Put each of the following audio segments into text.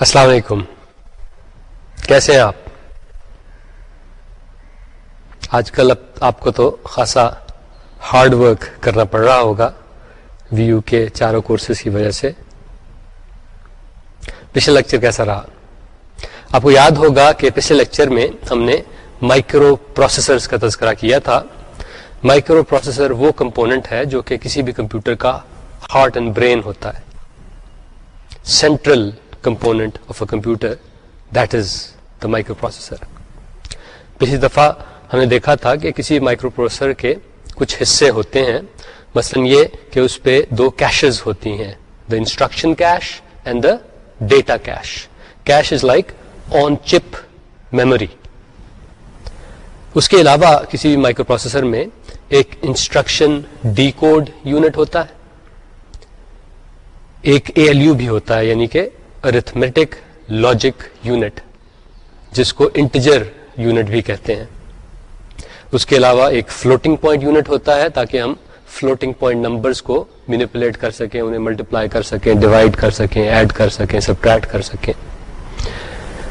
السلام علیکم۔ کیسے ہیں آپ؟ آج کل آپ کو تو خاصا ہارڈ ورک کرنا پڑ رہا ہوگا وی یو کے چاروں کورسز کی وجہ سے۔ پچھلے لیکچر کیسا رہا؟ آپ کو یاد ہوگا کہ پچھلے لیکچر میں ہم نے مائکرو پروسیسرز کا تذکرہ کیا تھا۔ مائکرو پروسیسر وہ کمپوننٹ ہے جو کہ کسی بھی کمپیوٹر کا ہارٹ اینڈ برین ہوتا ہے۔ Central component of a computer that is the microprocessor پچھلی دفعہ ہم نے دیکھا تھا کہ کسی مائکرو پروسیسر کے کچھ حصے ہوتے ہیں، مثلا یہ کہ اس پہ دو کیشز ہوتی ہیں the instruction cache and the data cache cache is like on chip memory اس کے علاوہ کسی بھی مائکرو پروسیسر میں ایک انسٹرکشن ڈی کوڈ یونٹ ہوتا ہے، ایک اے ایل یو بھی ہوتا ہے یعنی کہ ارتھمیٹک لاجک یونٹ جس کو انٹیجر یونٹ بھی کہتے ہیں۔ اس کے علاوہ ایک فلوٹنگ پوائنٹ یونٹ ہوتا ہے تاکہ ہم فلوٹنگ پوائنٹ نمبرز کو مینیپولیٹ کر سکیں، انہیں ملٹیپلائی کر سکیں ڈیوائڈ کر سکیں ایڈ کر سکیں سبٹریکٹ کر سکیں۔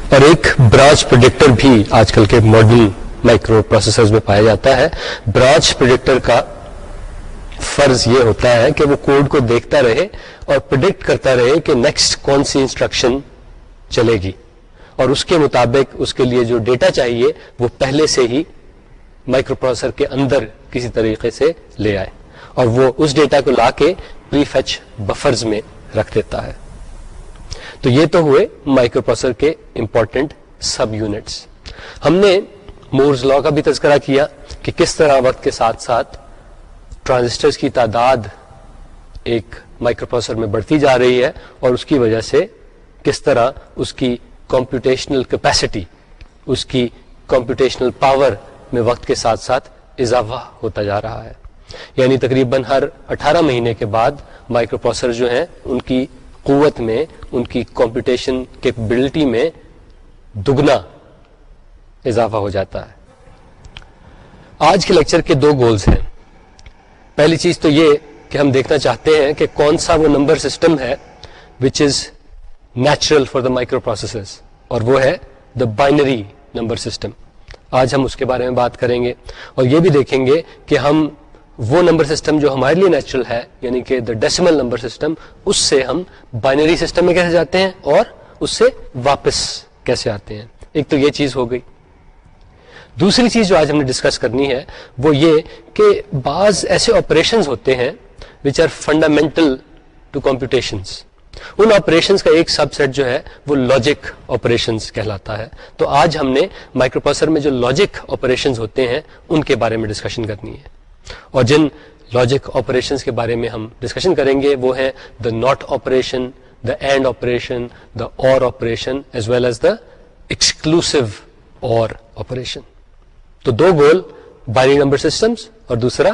اور ایک برانچ پروڈکٹر بھی آج کل کے ماڈرن مائکرو پروسیسر میں پایا جاتا ہے۔ برانچ پروڈکٹر کا فرض یہ ہوتا ہے کہ وہ کوڈ کو دیکھتا رہے اور پرڈکٹ کرتا رہے کہ نیکسٹ کون سی انسٹرکشن چلے گی۔ اور اس کے مطابق اس کے لیے جو ڈیٹا چاہیے وہ پہلے سے ہی مائکرو پروسیسر کے اندر کسی طریقے سے لے آئے۔ اور وہ اس ڈیٹا کو لا کے پری فیچ بفرز میں رکھ دیتا ہے۔ تو یہ تو ہوئے مائکرو پروسیسر کے امپورٹنٹ سب یونٹس ہم نے مورز لا کا بھی تذکرہ کیا کہ کس طرح وقت کے ساتھ ساتھ ٹرانزسٹرز کی تعداد ایک مائکرو پروسیسر میں بڑھتی جا رہی ہے اور اس کی وجہ سے کس طرح اس کی کمپیوٹیشنل کیپیسٹی، اس کی کمپیوٹیشنل پاور میں وقت کے ساتھ ساتھ اضافہ ہوتا جا رہا ہے۔ یعنی تقریباً ہر اٹھارہ مہینے کے بعد مائکرو پروسیسر جو ہیں، ان کی قوت میں، ان کی کمپیوٹیشن کیپبلٹی میں دگنا اضافہ ہو جاتا ہے۔ آج کے لیکچر کے دو گولز ہیں۔ پہلی چیز تو یہ کہ ہم دیکھنا چاہتے ہیں کہ کون سا وہ نمبر سسٹم ہے which is natural for the microprocessors اور وہ ہے دا بائنری نمبر سسٹم۔ آج ہم اس کے بارے میں بات کریں گے اور یہ بھی دیکھیں گے کہ ہم وہ نمبر سسٹم جو ہمارے لیے نیچرل ہے یعنی کہ دا ڈیسیمل نمبر سسٹم، اس سے ہم بائنری سسٹم میں کیسے جاتے ہیں اور اس سے واپس کیسے آتے ہیں۔ ایک تو یہ چیز ہو گئی۔ دوسری چیز جو آج ہم نے ڈسکس کرنی ہے وہ یہ کہ بعض ایسے آپریشن ہوتے ہیں which are fundamental to computations in operations کا ایک سب سیٹ جو ہے وہ لاجک آپریشن کہلاتا ہے. تو آج ہم نے مائکرو پروسیسر میں جو لاجک آپریشن ہوتے ہیں ان کے بارے میں ڈسکشن کرنی ہے. اور جن لاجک آپریشن کے بارے میں ہم ڈسکشن کریں گے وہ ہے the not operation the and operation the or operation as well as the exclusive or operation تو دو گول بائنری نمبر سسٹمس اور دوسرا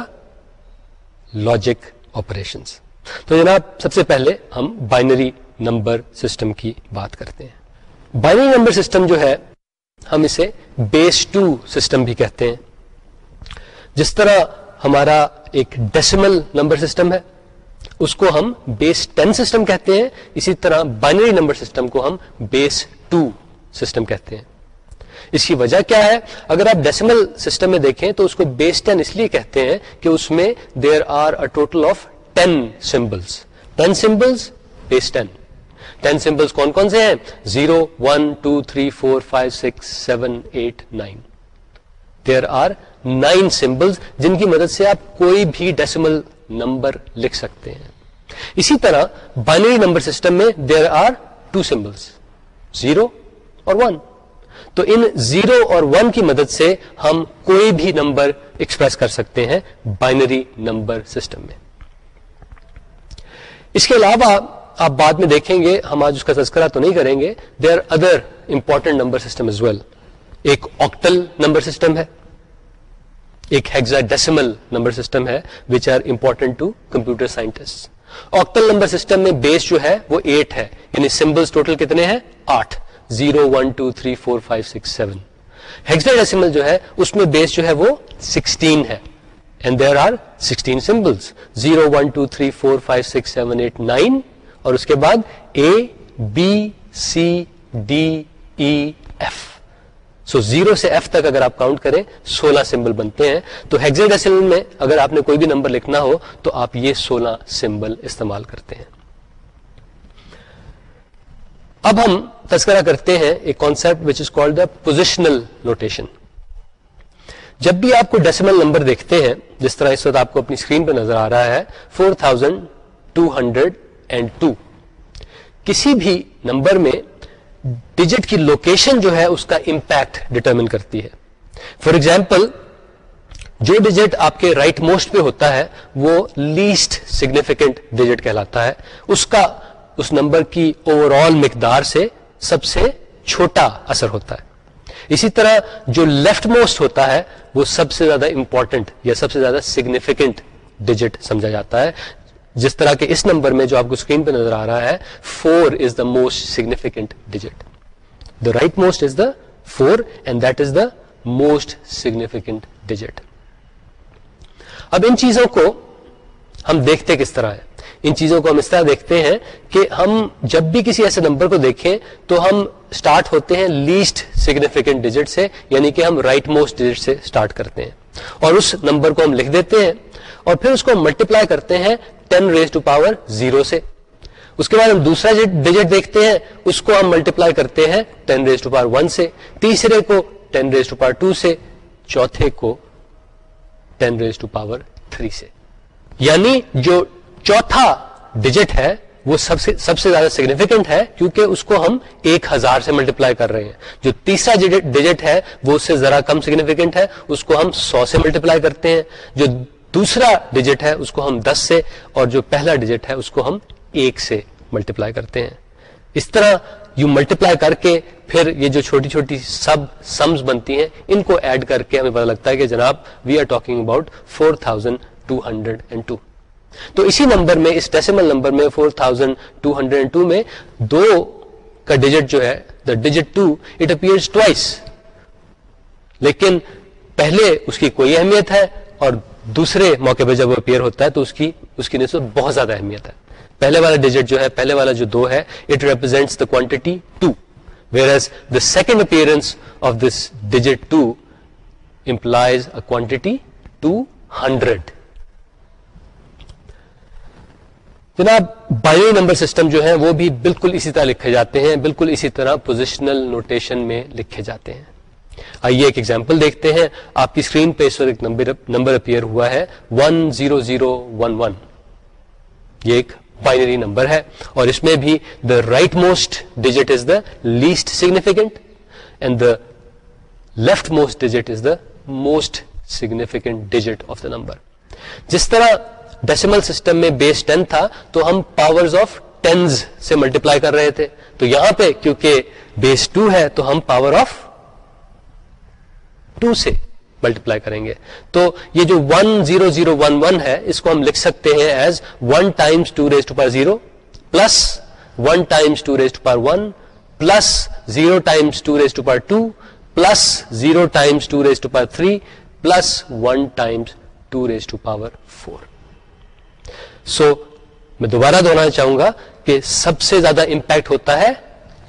لاجک آپریشن تو جناب، سب سے پہلے ہم بائنری نمبر سسٹم کی بات کرتے ہیں۔ بائنری نمبر سسٹم جو ہے، ہم اسے بیس ٹو سسٹم بھی کہتے ہیں۔ جس طرح ہمارا ایک ڈیسیمل نمبر سسٹم ہے، اس کو ہم بیس ٹین سسٹم کہتے ہیں۔ اسی طرح بائنری نمبر سسٹم کو ہم بیس ٹو سسٹم کہتے ہیں۔ اس کی وجہ کیا ہے؟ اگر آپ ڈیسیمل سسٹم میں دیکھیں تو اس کو بیس ٹین اس لیے کہتے ہیں کہ اس میں there are a total of ten symbols ten symbols base ten ten symbols کون کون سے ہیں؟ Zero one two three four five six seven eight nine there are nine symbols جن کی مدد سے آپ کوئی بھی ڈیسیمل نمبر لکھ سکتے ہیں. اسی طرح بائنری نمبر سسٹم میں there are two symbols zero اور ون تو ان زیرو اور ون کی مدد سے ہم کوئی بھی نمبر ایکسپریس کر سکتے ہیں بائنری نمبر سسٹم میں۔ اس کے علاوہ آپ بعد میں دیکھیں گے، ہم آج اس کا تذکرہ تو نہیں کریں گے they are other important number system as well ایک آکٹل نمبر سسٹم ہے، ایک ہیگزا ڈیسیمل نمبر سسٹم ہے which are important to computer scientist octal number system میں بیس جو ہے وہ ایٹ ہے یعنی سمبلس ٹوٹل کتنے ہیں؟ آٹھ۔ Zero one two three four five six seven hexadecimal جو ہے، اس میں بیس جو ہے وہ سکسٹین ہے. And there are sixteen symbols zero one two three four five six seven eight nine اور اس کے بعد A B C D E F so zero سے ایف تک اگر آپ کاؤنٹ کریں، سولہ سمبل بنتے ہیں. تو ڈیسیمل میں اگر آپ نے کوئی بھی نمبر لکھنا ہو، تو آپ یہ سولہ سمبل استعمال کرتے ہیں. اب ہم تذکرہ کرتے ہیں ایک concept which is called the positional notation جب بھی آپ کو ڈیسیمل نمبر دیکھتے ہیں، جس طرح اس وقت آپ کو اپنی اسکرین پہ نظر آ رہا ہے four thousand two hundred and two کسی بھی نمبر میں ڈیجٹ کی لوکیشن جو ہے، اس کا امپیکٹ ڈٹرمن کرتی ہے. فار ایگزامپل جو ڈیجٹ آپ کے رائٹ موسٹ پہ ہوتا ہے، وہ لیسٹ سگنیفیکینٹ ڈیجٹ کہلاتا ہے. اس کا اس نمبر کی اوور آل مقدار سے سب سے چھوٹا اثر ہوتا ہے۔ اسی طرح جو لیفٹ موسٹ ہوتا ہے، وہ سب سے زیادہ امپورٹنٹ یا سب سے زیادہ سگنیفیکینٹ ڈیجٹ سمجھا جاتا ہے۔ جس طرح کے اس نمبر میں جو آپ کو اسکرین پہ نظر آ رہا ہے four is the most significant digit the rightmost is the four and that is the most significant digit اب ان چیزوں کو ہم دیکھتے کس طرح ہے۔ ان چیزوں کو ہم اس طرح دیکھتے ہیں کہ ہم جب بھی کسی ایسے نمبر کو دیکھیں تو ہم اسٹارٹ ہوتے ہیں لیسٹ سگنیفیکینٹ ڈیجٹ سے یعنی کہ ہم رائٹ موسٹ ڈیجٹ سے اسٹارٹ کرتے ہیں۔ اور اس نمبر کو ہم لکھ دیتے ہیں اور پھر اس کو ملٹیپلائی کرتے ہیں ten raise to power zero سے۔ اس کے بعد ہم دوسرا جی- ڈیجٹ دیکھتے ہیں، اس کو ہم ملٹیپلائی کرتے ہیں ten raise to power one سے۔ تیسرے کو ten raise to power two سے۔ چوتھے کو ten raise to power three سے۔ یعنی جو چوتھا ڈیجٹ ہے، وہ سب سے سب سے زیادہ سگنیفیکینٹ ہے، کیونکہ اس کو ہم ایک ہزار سے ملٹیپلائی کر رہے ہیں۔ جو تیسرا ڈیجٹ ہے، وہ اس سے ذرا کم سگنیفیکینٹ ہے، اس کو ہم سو سے ملٹیپلائی کرتے ہیں۔ جو دوسرا ڈیجٹ ہے، اس کو ہم دس سے، اور جو پہلا ڈیجٹ ہے، اس کو ہم ایک سے ملٹیپلائی کرتے ہیں۔ اس طرح یو ملٹیپلائی کر کے پھر یہ جو چھوٹی چھوٹی سب سمز بنتی ہیں، ان کو ایڈ کر کے ہمیں پتا لگتا ہے کہ جناب we are talking about four thousand two hundred and two تو اسی نمبر میں، اس ڈیسیمل نمبر میں four thousand two hundred two میں دو کا ڈیجٹ جو ہے the digit two it appears twice لیکن پہلے اس کی کوئی اہمیت ہے اور دوسرے موقع پہ جب وہ اپیئر ہوتا ہے تو اس کی اس کی نسبت بہت زیادہ اہمیت ہے۔ پہلے والا ڈیجٹ جو ہے، پہلے والا جو دو ہے it represents the quantity two whereas the second appearance of this digit two implies a quantity two hundred جناب بائنری نمبر سسٹم جو ہے وہ بھی بالکل اسی طرح لکھے جاتے ہیں، بالکل اسی طرح پوزیشنل نوٹیشن میں لکھے جاتے ہیں۔ آئیے ایک ایگزامپل دیکھتے ہیں۔ آپ کی اسکرین پہ اس وقت نمبر اپیئر ہوا ہے۔ One zero zero one one یہ ایک بائنری نمبر ہے۔ اور اس میں بھی the rightmost digit is the least significant and the leftmost digit is the most significant digit of the number جس طرح ڈیسیمل سسٹم میں بیس ٹین تھا، تو ہم پاور آف ٹینز سے ملٹیپلائی کر رہے تھے۔ تو یہاں پہ کیونکہ بیس ٹو ہے، تو ہم پاور آف ٹو سے ملٹیپلائی کریں گے۔ تو یہ جو one zero zero one one ہے، اس کو ہم لکھ سکتے ہیں as one times two raise to per zero plus one times two raise to per one plus zero times two raise to per two plus zero times two raise to per three plus one times two raise to power so میں دوبارہ دہرانا چاہوں گا کہ سب سے زیادہ impact ہوتا ہے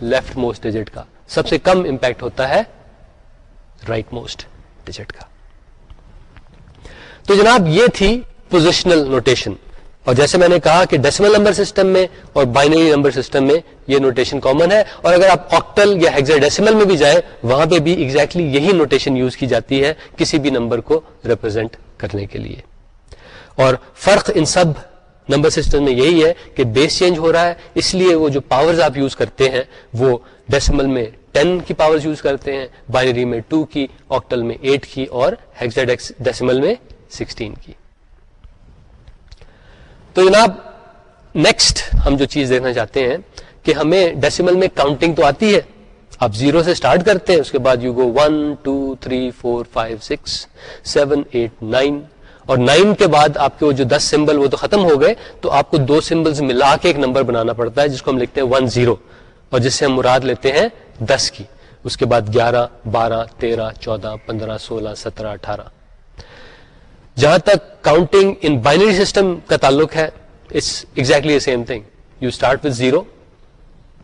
left most digit کا۔ سب سے کم امپیکٹ ہوتا ہے رائٹ موسٹ ڈیجٹ کا۔ تو جناب، یہ تھی پوزیشنل نوٹیشن اور جیسے میں نے کہا کہ ڈیسیمل نمبر سسٹم میں اور بائنری نمبر سسٹم میں یہ نوٹیشن کامن ہے۔ اور اگر آپ آکٹل یا ڈیسیمل میں بھی جائیں، وہاں پہ بھی ایگزیکٹلی exactly یہی نوٹیشن یوز کی جاتی ہے کسی بھی نمبر کو ریپرزینٹ کرنے کے لیے۔ اور فرق ان سب نمبر سسٹم میں یہی ہے کہ بیس چینج ہو رہا ہے، اس لیے وہ جو پاورز آپ یوز کرتے ہیں، وہ ڈیسیمل میں ٹین کی پاور یوز کرتے ہیں، بائنری میں ٹو کی، آکٹل میں ایٹ کی اور ڈیسیمل میں سکسٹین کی۔ تو جناب، نیکسٹ ہم جو چیز دیکھنا چاہتے ہیں کہ ہمیں ڈیسیمل میں کاؤنٹنگ تو آتی ہے۔ آپ زیرو سے اسٹارٹ کرتے ہیں، اس کے بعد you go one two three four five six seven eight nine اور نائن کے بعد آپ کے وہ جو دس سمبل وہ تو ختم ہو گئے، تو آپ کو دو سمبل ملا کے ایک نمبر بنانا پڑتا ہے، جس کو ہم لکھتے ہیں ون زیرو۔ اور جس سے ہم مراد لیتے ہیں دس کی۔ اس کے بعد گیارہ، بارہ، تیرہ، چودہ، پندرہ، سولہ، سترہ، اٹھارہ۔ جہاں تک کاؤنٹنگ ان بائنری سسٹم کا تعلق ہے it's exactly same thing you start with zero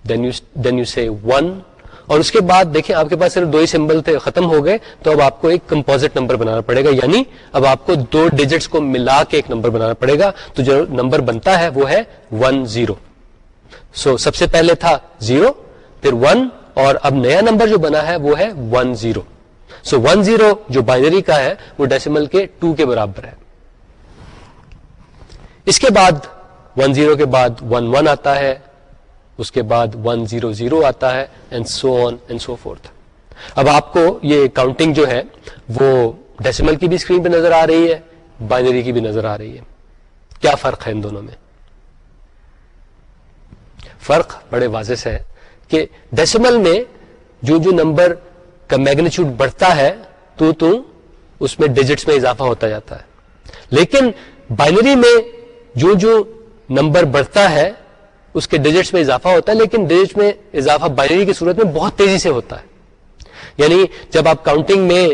then you then you see one اور اس کے بعد دیکھیں، آپ کے پاس صرف دو ہی سمبل تھے، ختم ہو گئے، تو اب آپ کو ایک کمپوزٹ نمبر بنانا پڑے گا۔ یعنی اب آپ کو دو ڈیجٹس کو ملا کے ایک نمبر بنانا پڑے گا۔ تو جو نمبر بنتا ہے وہ ہے ون زیرو سو سب سے پہلے تھا زیرو پھر ون اور اب نیا نمبر جو بنا ہے وہ ہے one zero so one zero جو بائنری کا ہے، وہ ڈیسیمل کے ٹو کے برابر ہے۔ اس کے بعد ون زیرو کے بعد ون ون آتا ہے۔ اس کے بعد ون زیرو زیرو آتا ہے and so on and so forth اب آپ کو یہ کاؤنٹنگ جو ہے وہ ڈیسیمل کی بھی اسکرین پہ نظر آ رہی ہے بائنری کی بھی نظر آ رہی ہے. کیا فرق ہے ان دونوں میں؟ فرق بڑے واضح سے ہے کہ ڈیسیمل میں جو جو نمبر کا میگنیچیوڈ بڑھتا ہے، تو تو اس میں ڈیجٹس میں اضافہ ہوتا جاتا ہے. لیکن بائنری میں جو جو نمبر بڑھتا ہے اس کے ڈیجٹس میں اضافہ ہوتا ہے، لیکن ڈیجٹ میں اضافہ بائنری کی صورت میں بہت تیزی سے ہوتا ہے۔ یعنی جب آپ کاؤنٹنگ میں،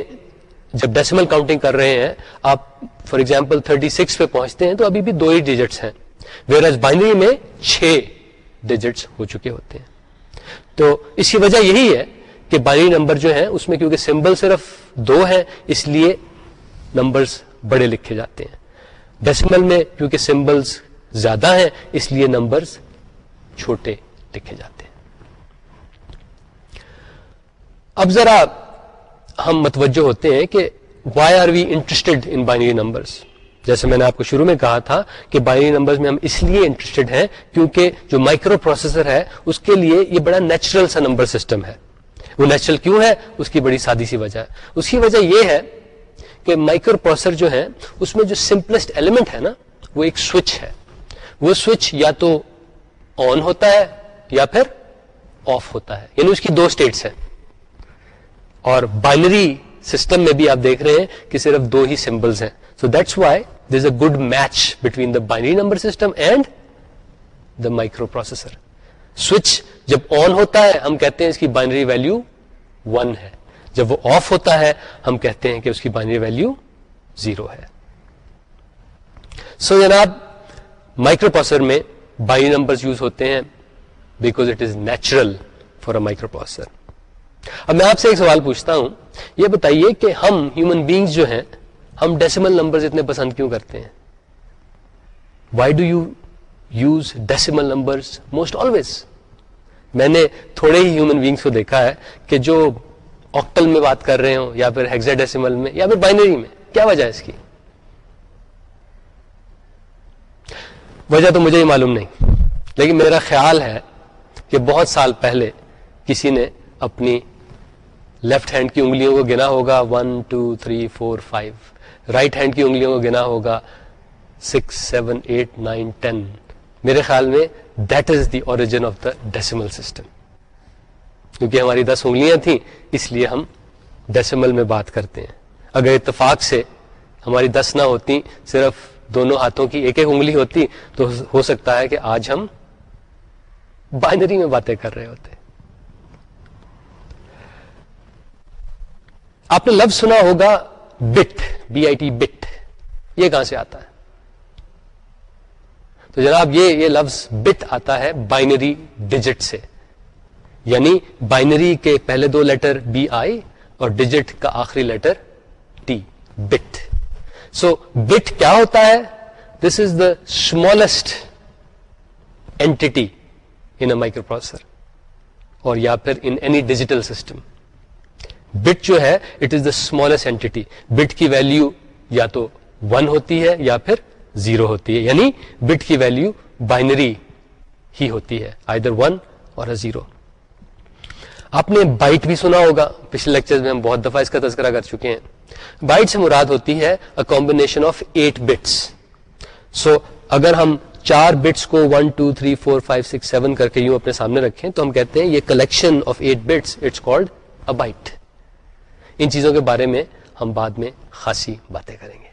جب ڈیسیمل کاؤنٹنگ کر رہے ہیں، آپ فار ایگزامپل 36 پہ پہنچتے ہیں تو ابھی بھی دو ہی ڈیجٹس ہیں۔ ویئر ایز بائنری میں چھ ڈیجٹس ہو چکے ہوتے ہیں۔ تو اس کی وجہ یہی ہے کہ بائنری نمبر جو ہیں، اس میں کیونکہ سمبل صرف دو ہیں، اس لیے نمبرز بڑے لکھے جاتے ہیں۔ ڈیسیمل میں کیونکہ سمبلز زیادہ ہیں، اس لیے نمبرز چھوٹے لکھے جاتے ہیں۔ اب ذرا ہم متوجہ ہوتے ہیں کہ why are we interested in binary numbers جیسے میں نے آپ کو شروع میں کہا تھا کہ بائنری نمبرز میں ہم اس لیے انٹرسٹڈ ہیں کیونکہ جو مائکرو پروسیسر ہے، اس کے لیے یہ بڑا نیچرل سا نمبر سسٹم ہے۔ وہ نیچرل کیوں ہے؟ اس کی بڑی سادی سی وجہ۔ ہے اس کی وجہ یہ ہے کہ مائکرو پروسیسر جو ہے اس میں جو سمپلسٹ ایلیمنٹ ہے نا، وہ ایک سوئچ ہے۔ وہ سوئچ یا تو آن ہوتا ہے یا پھر آف ہوتا ہے یعنی اس کی دو اسٹیٹس ہیں۔ اور بائنری سسٹم میں بھی آپ دیکھ رہے ہیں کہ صرف دو ہی سمبلس ہیں۔ So that's why there is a good match between the binary number system and the microprocessor switch جب آن ہوتا ہے، ہم کہتے ہیں اس کی بائنری ویلو ون ہے۔ جب وہ آف ہوتا ہے، ہم کہتے ہیں کہ اس کی بائنری ویلو زیرو ہے۔ سو so جناب مائکرو پروسیسر میں بائی نمبر یوز ہوتے ہیں because it is natural for a microprocessor اب میں آپ سے ایک سوال پوچھتا ہوں، یہ بتائیے کہ ہم ہیومن بینگس جو ہیں، ہم ڈیسیمل نمبر اتنے پسند کیوں کرتے ہیں؟ Why do you use decimal number most always میں نے تھوڑے ہی ہیومن بینگس کو دیکھا ہے کہ جو آکٹل میں بات کر رہے ہوں یا پھر ہیگزا ڈیسیمل میں یا پھر بائنری میں، کیا وجہ ہے اس کی؟ وجہ تو مجھے ہی معلوم نہیں۔ لیکن میرا خیال ہے کہ بہت سال پہلے کسی نے اپنی لیفٹ ہینڈ کی انگلیوں کو گنا ہوگا۔ One two three four five right hand کی انگلیوں کو گنا ہوگا۔ Six seven eight nine ten میرے خیال میں that is the origin of the decimal system کیونکہ ہماری دس انگلیاں تھیں، اس لیے ہم ڈیسیمل میں بات کرتے ہیں۔ اگر اتفاق سے ہماری دس نہ ہوتی صرف دونوں ہاتھوں کی ایک ایک انگلی ہوتی تو ہو سکتا ہے کہ آج ہم بائنری میں باتیں کر رہے ہوتے۔ آپ نے لفظ سنا ہوگا bit B I T bit یہ کہاں سے آتا ہے؟ تو جناب یہ یہ لفظ بٹ آتا ہے بائنری ڈیجٹ سے۔ یعنی بائنری کے پہلے دو لیٹر بی آئی اور ڈیجٹ کا آخری letter T bit so bit کیا ہوتا ہے this is the smallest entity in a microprocessor اور یا پھر in any digital system bit جو ہے it is the smallest entity bit کی ویلو یا تو ون ہوتی ہے یا پھر زیرو ہوتی ہے یعنی بٹ کی ویلو بائنری ہی ہوتی ہے آئی در ون اور زیرو آپ نے بائٹ بھی سنا ہوگا۔ پچھلے لیکچر میں ہم بہت دفعہ اس کا تذکرہ کر چکے ہیں۔ بائٹ سے مراد ہوتی ہے combination of eight bits so اگر ہم چار بٹس کو one two three four five six seven کر کے یوں اپنے سامنے رکھیں تو ہم کہتے ہیں یہ collection of eight bits it's called a byte ان چیزوں کے بارے میں ہم بعد میں خاصی باتیں کریں گے۔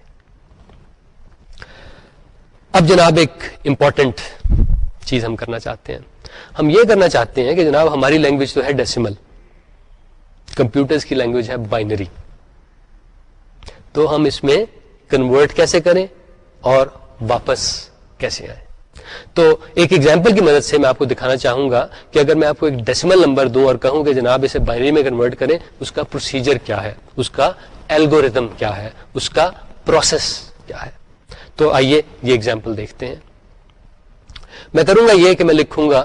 اب جناب ایک امپورٹنٹ چیز ہم کرنا چاہتے ہیں۔ ہم یہ کرنا چاہتے ہیں کہ جناب ہماری لینگویج تو ہے ڈیسیمل کمپیوٹرز کی لینگویج ہے بائنری تو ہم اس میں کنورٹ کیسے کریں اور واپس کیسے آئیں۔ تو ایک ایگزامپل کی مدد سے میں آپ کو دکھانا چاہوں گا کہ اگر میں آپ کو ایک ڈیسیمل نمبر دوں اور کہوں کہ جناب اسے بائنری میں کنورٹ کریں، اس کا پروسیجر کیا ہے؟ اس کا ایلگوریتم کیا ہے؟ اس کا پروسیس کیا ہے؟ تو آئیے یہ ایگزامپل دیکھتے ہیں۔ میں کروں گا یہ کہ میں لکھوں گا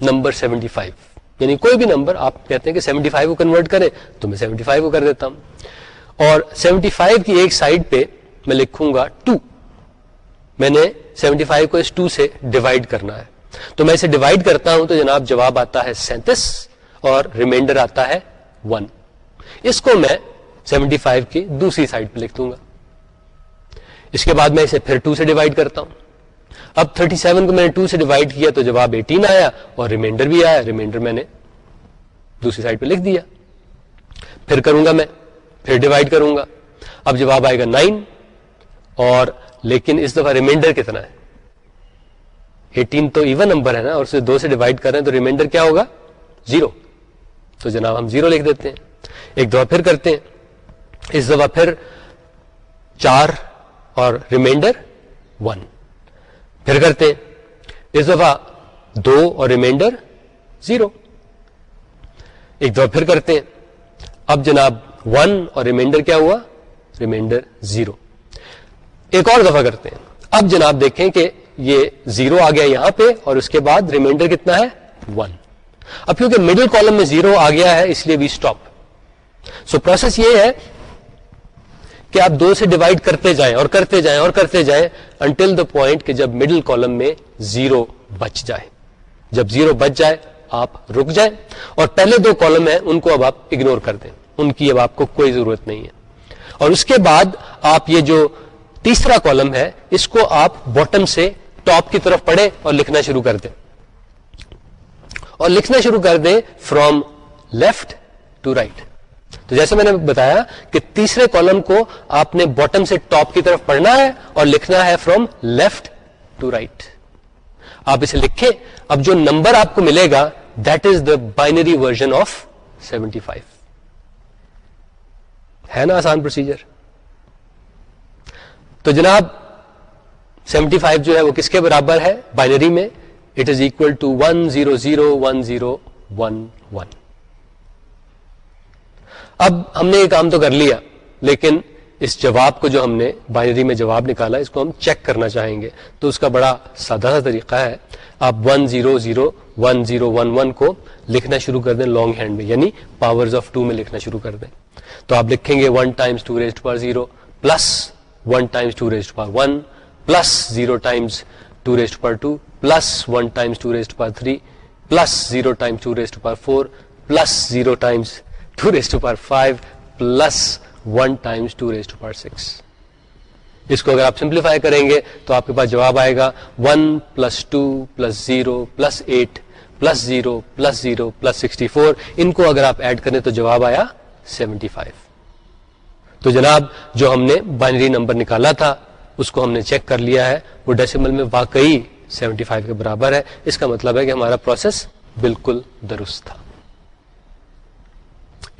نمبر سیونٹی فائیو۔ یعنی کوئی بھی نمبر آپ کہتے ہیں کہ سیونٹی فائیو کو کنورٹ کریں تو میں سیونٹی فائیو کو کر دیتا ہوں۔ اور سیونٹی فائیو کی ایک سائڈ پہ میں لکھوں گا ٹو۔ میں نے سیونٹی فائیو کو اس ٹو سے ڈیوائڈ کرنا ہے۔ تو میں اسے ڈیوائڈ کرتا ہوں تو جناب جواب آتا ہے سینتیس اور ریمائنڈر آتا ہے ون اس کو میں سیونٹی فائیو کی دوسری سائڈ پہ لکھ دوں گا۔ اس کے بعد میں اسے پھر ٹو سے ڈیوائڈ کرتا ہوں۔ اب 37 کو میں نے 2 سے ڈیوائڈ کیا تو جواب 18 آیا اور ریمائنڈر بھی آیا ریمائنڈر میں نے دوسری سائڈ پہ لکھ دیا۔ پھر کروں گا میں، پھر ڈیوائڈ کروں گا۔ اب جواب آئے گا 9 اور لیکن اس دفعہ ریمائنڈر کتنا ہے؟ 18 تو ایون نمبر ہے نا، اور اسے دو سے ڈیوائڈ کر رہے ہیں تو ریمائنڈر کیا ہوگا؟ زیرو تو جناب ہم زیرو لکھ دیتے ہیں۔ ایک دفعہ پھر کرتے ہیں۔ اس دفعہ پھر چار اور ریمائنڈر ون پھر کرتے اس دفعہ دو اور ریمائنڈر زیرو۔ ایک دفعہ پھر کرتے ہیں اب جناب ون اور ریمائنڈر کیا ہوا؟ Reminder zero. ایک اور دفعہ کرتے ہیں اب جناب دیکھیں کہ یہ زیرو آ گیا یہاں پہ اور اس کے بعد ریمائنڈر کتنا ہے؟ ون۔ اب کیونکہ مڈل کالم میں زیرو آ گیا ہے اس لیے وی اسٹاپ سو پروسیس یہ ہے کہ آپ دو سے ڈیوائڈ کرتے جائیں اور کرتے جائیں اور کرتے جائیں انٹل دا پوائنٹ کہ جب مڈل کالم میں زیرو بچ جائے۔ جب زیرو بچ جائے، آپ رک جائیں اور پہلے دو کالم ہیں، ان کو اب آپ اگنور کر دیں۔ ان کی اب آپ کو کوئی ضرورت نہیں ہے۔ اور اس کے بعد آپ یہ جو تیسرا کالم ہے، اس کو آپ باٹم سے ٹاپ کی طرف پڑھیں اور لکھنا شروع کر دیں۔ اور لکھنا شروع کر دیں فروم لیفٹ ٹو رائٹ تو جیسے میں نے بتایا کہ تیسرے کالم کو آپ نے باٹم سے ٹاپ کی طرف پڑھنا ہے اور لکھنا ہے فروم لیفٹ ٹو رائٹ آپ اسے لکھیں، اب جو نمبر آپ کو ملے گا that is the binary version of seventy five ہے نا آسان پروسیجر تو جناب سیونٹی فائیو جو ہے وہ کس کے برابر ہے؟ بائنری میں. It is equal to one zero zero one zero one one اب ہم نے یہ کام تو کر لیا، لیکن اس جواب کو جو ہم نے بائنری میں جواب نکالا، اس کو ہم چیک کرنا چاہیں گے۔ تو اس کا بڑا سادہ سا طریقہ ہے، آپ one zero zero one zero one one کو لکھنا شروع کر دیں لانگ ہینڈ میں یعنی پاور آف ٹو میں لکھنا شروع کر دیں۔ تو آپ لکھیں گے one times two raised per zero plus one times two raised per one plus zero times two raised per two plus one times two raised per three plus zero times two raised per four plus zero times two raise to power five plus one times two raise to power six اس کو اگر آپ simplify کریں گے تو آپ کے پاس جواب آئے گا one plus two plus zero plus eight plus zero plus zero plus sixty four ان کو اگر آپ ایڈ کریں تو جواب آیا سیونٹی فائیو تو جناب جو ہم نے بائنری نمبر نکالا تھا اس کو ہم نے چیک کر لیا ہے وہ ڈیسیمل میں واقعی سیونٹی فائیو کے برابر ہے اس کا مطلب ہے کہ ہمارا پروسیس بالکل درست تھا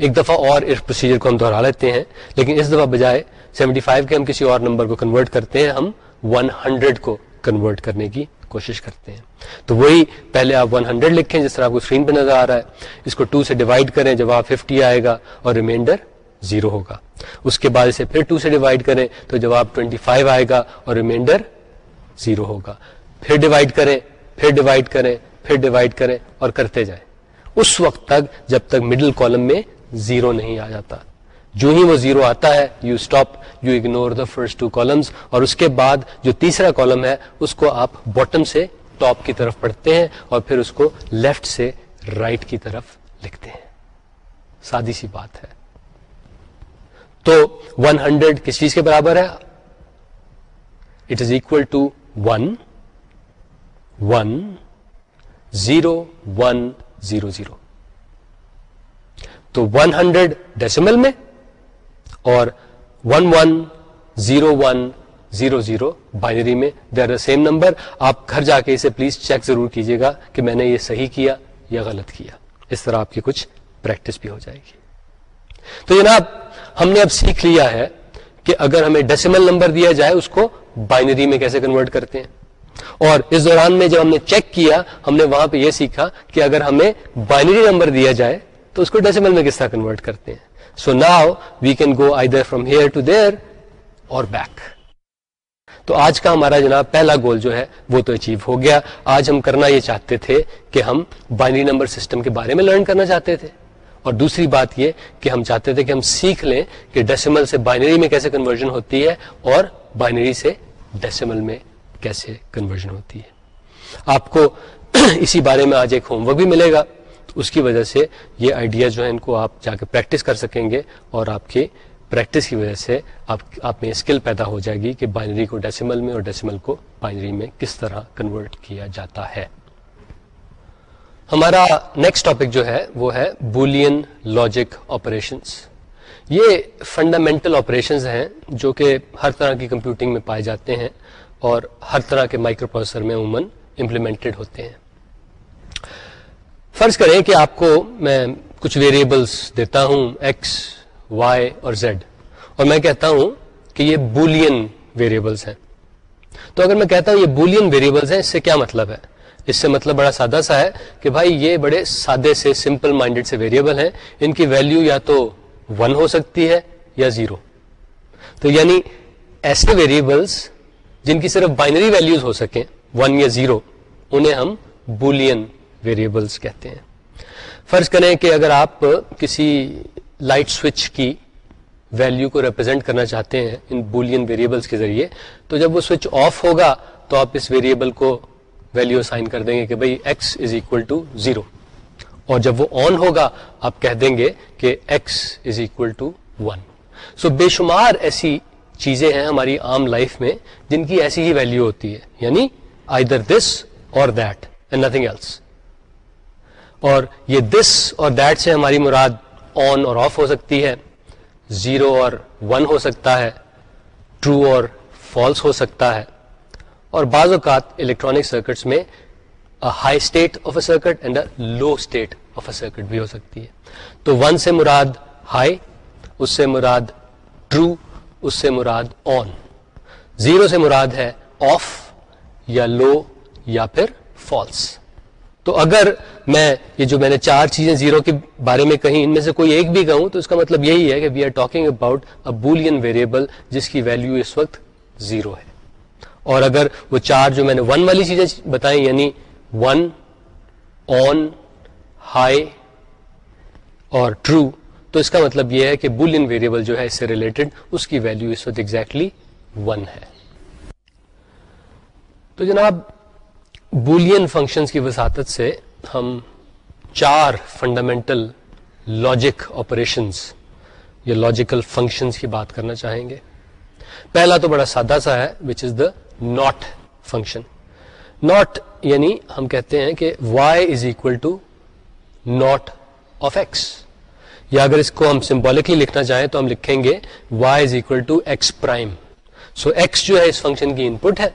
ایک دفعہ اور اس پروسیجر کو ہم دوہرا لیتے ہیں، لیکن اس دفعہ بجائے 75 کے ہم کسی اور نمبر کو کنورٹ کرتے ہیں، ہم 100 کو کنورٹ کرنے کی کوشش کرتے ہیں۔ تو وہی پہلے آپ 100 لکھیں، جس طرح آپ کو اسکرین پہ نظر آ رہا ہے، اس کو 2 سے ڈیوائڈ کریں، جب آپ 50 آئے گا اور ریمائنڈر زیرو ہوگا۔ اس کے بعد اسے پھر 2 سے ڈیوائڈ کریں، تو جب آپ 25 آئے گا اور ریمائنڈر زیرو ہوگا۔ پھر ڈیوائڈ کریں، پھر ڈیوائڈ کریں، پھر ڈیوائڈ کریں اور کرتے جائیں۔ اس وقت تک، جب تک مڈل کالم میں زیرو نہیں آ جاتا۔ جو ہی وہ زیرو آتا ہے you stop you ignore the first two columns اور اس کے بعد جو تیسرا کالم ہے، اس کو آپ باٹم سے ٹاپ کی طرف پڑھتے ہیں، اور پھر اس کو لیفٹ سے رائٹ right کی طرف لکھتے ہیں۔ سادی سی بات ہے۔ تو ون ہنڈریڈ کس چیز کے برابر ہے؟ It is equal to one one zero one zero zero تو 100 ڈیسیمل میں اور 110100 بائنری میں دے آر سیم نمبر آپ گھر جا کے اسے پلیز چیک ضرور کیجیے گا کہ میں نے یہ صحیح کیا یا غلط کیا. اس طرح آپ کی کچھ پریکٹس بھی ہو جائے گی. تو جناب، ہم نے اب سیکھ لیا ہے کہ اگر ہمیں ڈیسیمل نمبر دیا جائے، اس کو بائنری میں کیسے کنورٹ کرتے ہیں؟ اور اس دوران میں جب ہم نے چیک کیا، ہم نے وہاں پہ یہ سیکھا کہ اگر ہمیں بائنری نمبر دیا جائے تو اس کو ڈیسیمل میں کس طرح کنورٹ کرتے ہیں؟ So now we can go either from here to there اور بیک تو آج کا ہمارا جناب پہلا گول جو ہے وہ تو اچیو ہو گیا۔ آج ہم کرنا یہ چاہتے تھے کہ ہم بائنری نمبر سسٹم کے بارے میں لرن کرنا چاہتے تھے۔ اور دوسری بات یہ کہ ہم چاہتے تھے کہ ہم سیکھ لیں کہ ڈیسیمل سے بائنری میں کیسے کنورژن ہوتی ہے اور بائنری سے ڈیسیمل میں کیسے کنورژن ہوتی ہے۔ آپ کو اسی بارے میں آج ایک ہوم ورک بھی ملے گا۔ تو اس کی وجہ سے یہ آئیڈیا جو ہے ان کو آپ جا کے پریکٹس کر سکیں گے اور آپ کی پریکٹس کی وجہ سے آپ آپ میں اسکل پیدا ہو جائے گی کہ بائنری کو ڈیسیمل میں اور ڈیسیمل کو بائنری میں کس طرح کنورٹ کیا جاتا ہے۔ ہمارا نیکسٹ ٹاپک جو ہے وہ ہے بولین لاجک آپریشنس یہ فنڈامنٹل آپریشنز ہیں جو کہ ہر طرح کی کمپیوٹنگ میں پائے جاتے ہیں اور ہر طرح کے مائکرو پروسیسر میں عموماً امپلیمنٹڈ ہوتے ہیں۔ فرض کریں کہ آپ کو میں کچھ ویریبلس دیتا ہوں ایکس وائی اور زیڈ اور میں کہتا ہوں کہ یہ بولین ویریبلس ہیں۔ تو اگر میں کہتا ہوں یہ بولین ویریبلس ہیں، اس سے کیا مطلب ہے؟ اس سے مطلب بڑا سادہ سا ہے کہ بھائی یہ بڑے سادے سے سمپل مائنڈیڈ سے ویریبل ہیں۔ ان کی ویلیو یا تو ون ہو سکتی ہے یا زیرو تو یعنی ایسے ویریبلس جن کی صرف بائنری ویلیوز ہو سکیں ون یا زیرو انہیں ہم بولین ویریبلس کہتے ہیں۔ فرض کریں کہ اگر آپ کسی لائٹ سوئچ کی ویلیو کو ریپرزینٹ کرنا چاہتے ہیں ان بولین ویریبلس کے ذریعے، تو جب وہ سوئچ آف ہوگا تو آپ اس ویریبل کو ویلیو سائن کر دیں گے کہ بھائی X is equal to zero اور جب وہ آن ہوگا، آپ کہہ دیں گے کہ X is equal to one so بے شمار ایسی چیزیں ہیں ہماری عام لائف میں جن کی ایسی ہی ویلیو ہوتی ہے یعنی آئی در دس اور دیٹ اینڈ نتھنگ ایلس اور یہ دس اور دیٹ سے ہماری مراد آن اور آف ہو سکتی ہے زیرو اور ون ہو سکتا ہے ٹرو اور فالس ہو سکتا ہے۔ اور بعض اوقات الیکٹرانک سرکٹس میں high state of a circuit and a low state of a circuit بھی ہو سکتی ہے۔ تو ون سے مراد ہائی اس سے مراد ٹرو اس سے مراد آن زیرو سے مراد ہے آف یا لو یا پھر فالس تو اگر میں یہ جو میں نے چار چیزیں زیرو کے بارے میں کہیں ان میں سے کوئی ایک بھی کہوں تو اس کا مطلب یہی ہے کہ we are talking about a boolean variable جس کی ویلو اس وقت زیرو ہے۔ اور اگر وہ چار جو میں نے ون والی چیزیں بتائیں یعنی ون آن ہائی اور ٹرو تو اس کا مطلب یہ ہے کہ بولین ویریبل جو ہے اس سے ریلیٹڈ اس کی ویلو اس وقت ایگزیکٹلی ون ہے۔ تو جناب بولین فنکشنز کی وساطت سے ہم چار فنڈامنٹل لاجک آپریشنز یا لاجیکل فنکشنز کی بات کرنا چاہیں گے۔ پہلا تو بڑا سادہ سا ہے which is the not function not یعنی ہم کہتے ہیں کہ Y is equal to not of X یا اگر اس کو ہم سمبولکلی لکھنا چاہیں تو ہم لکھیں گے Y is equal to X prime so X جو ہے اس فنکشن کی ان پٹ ہے،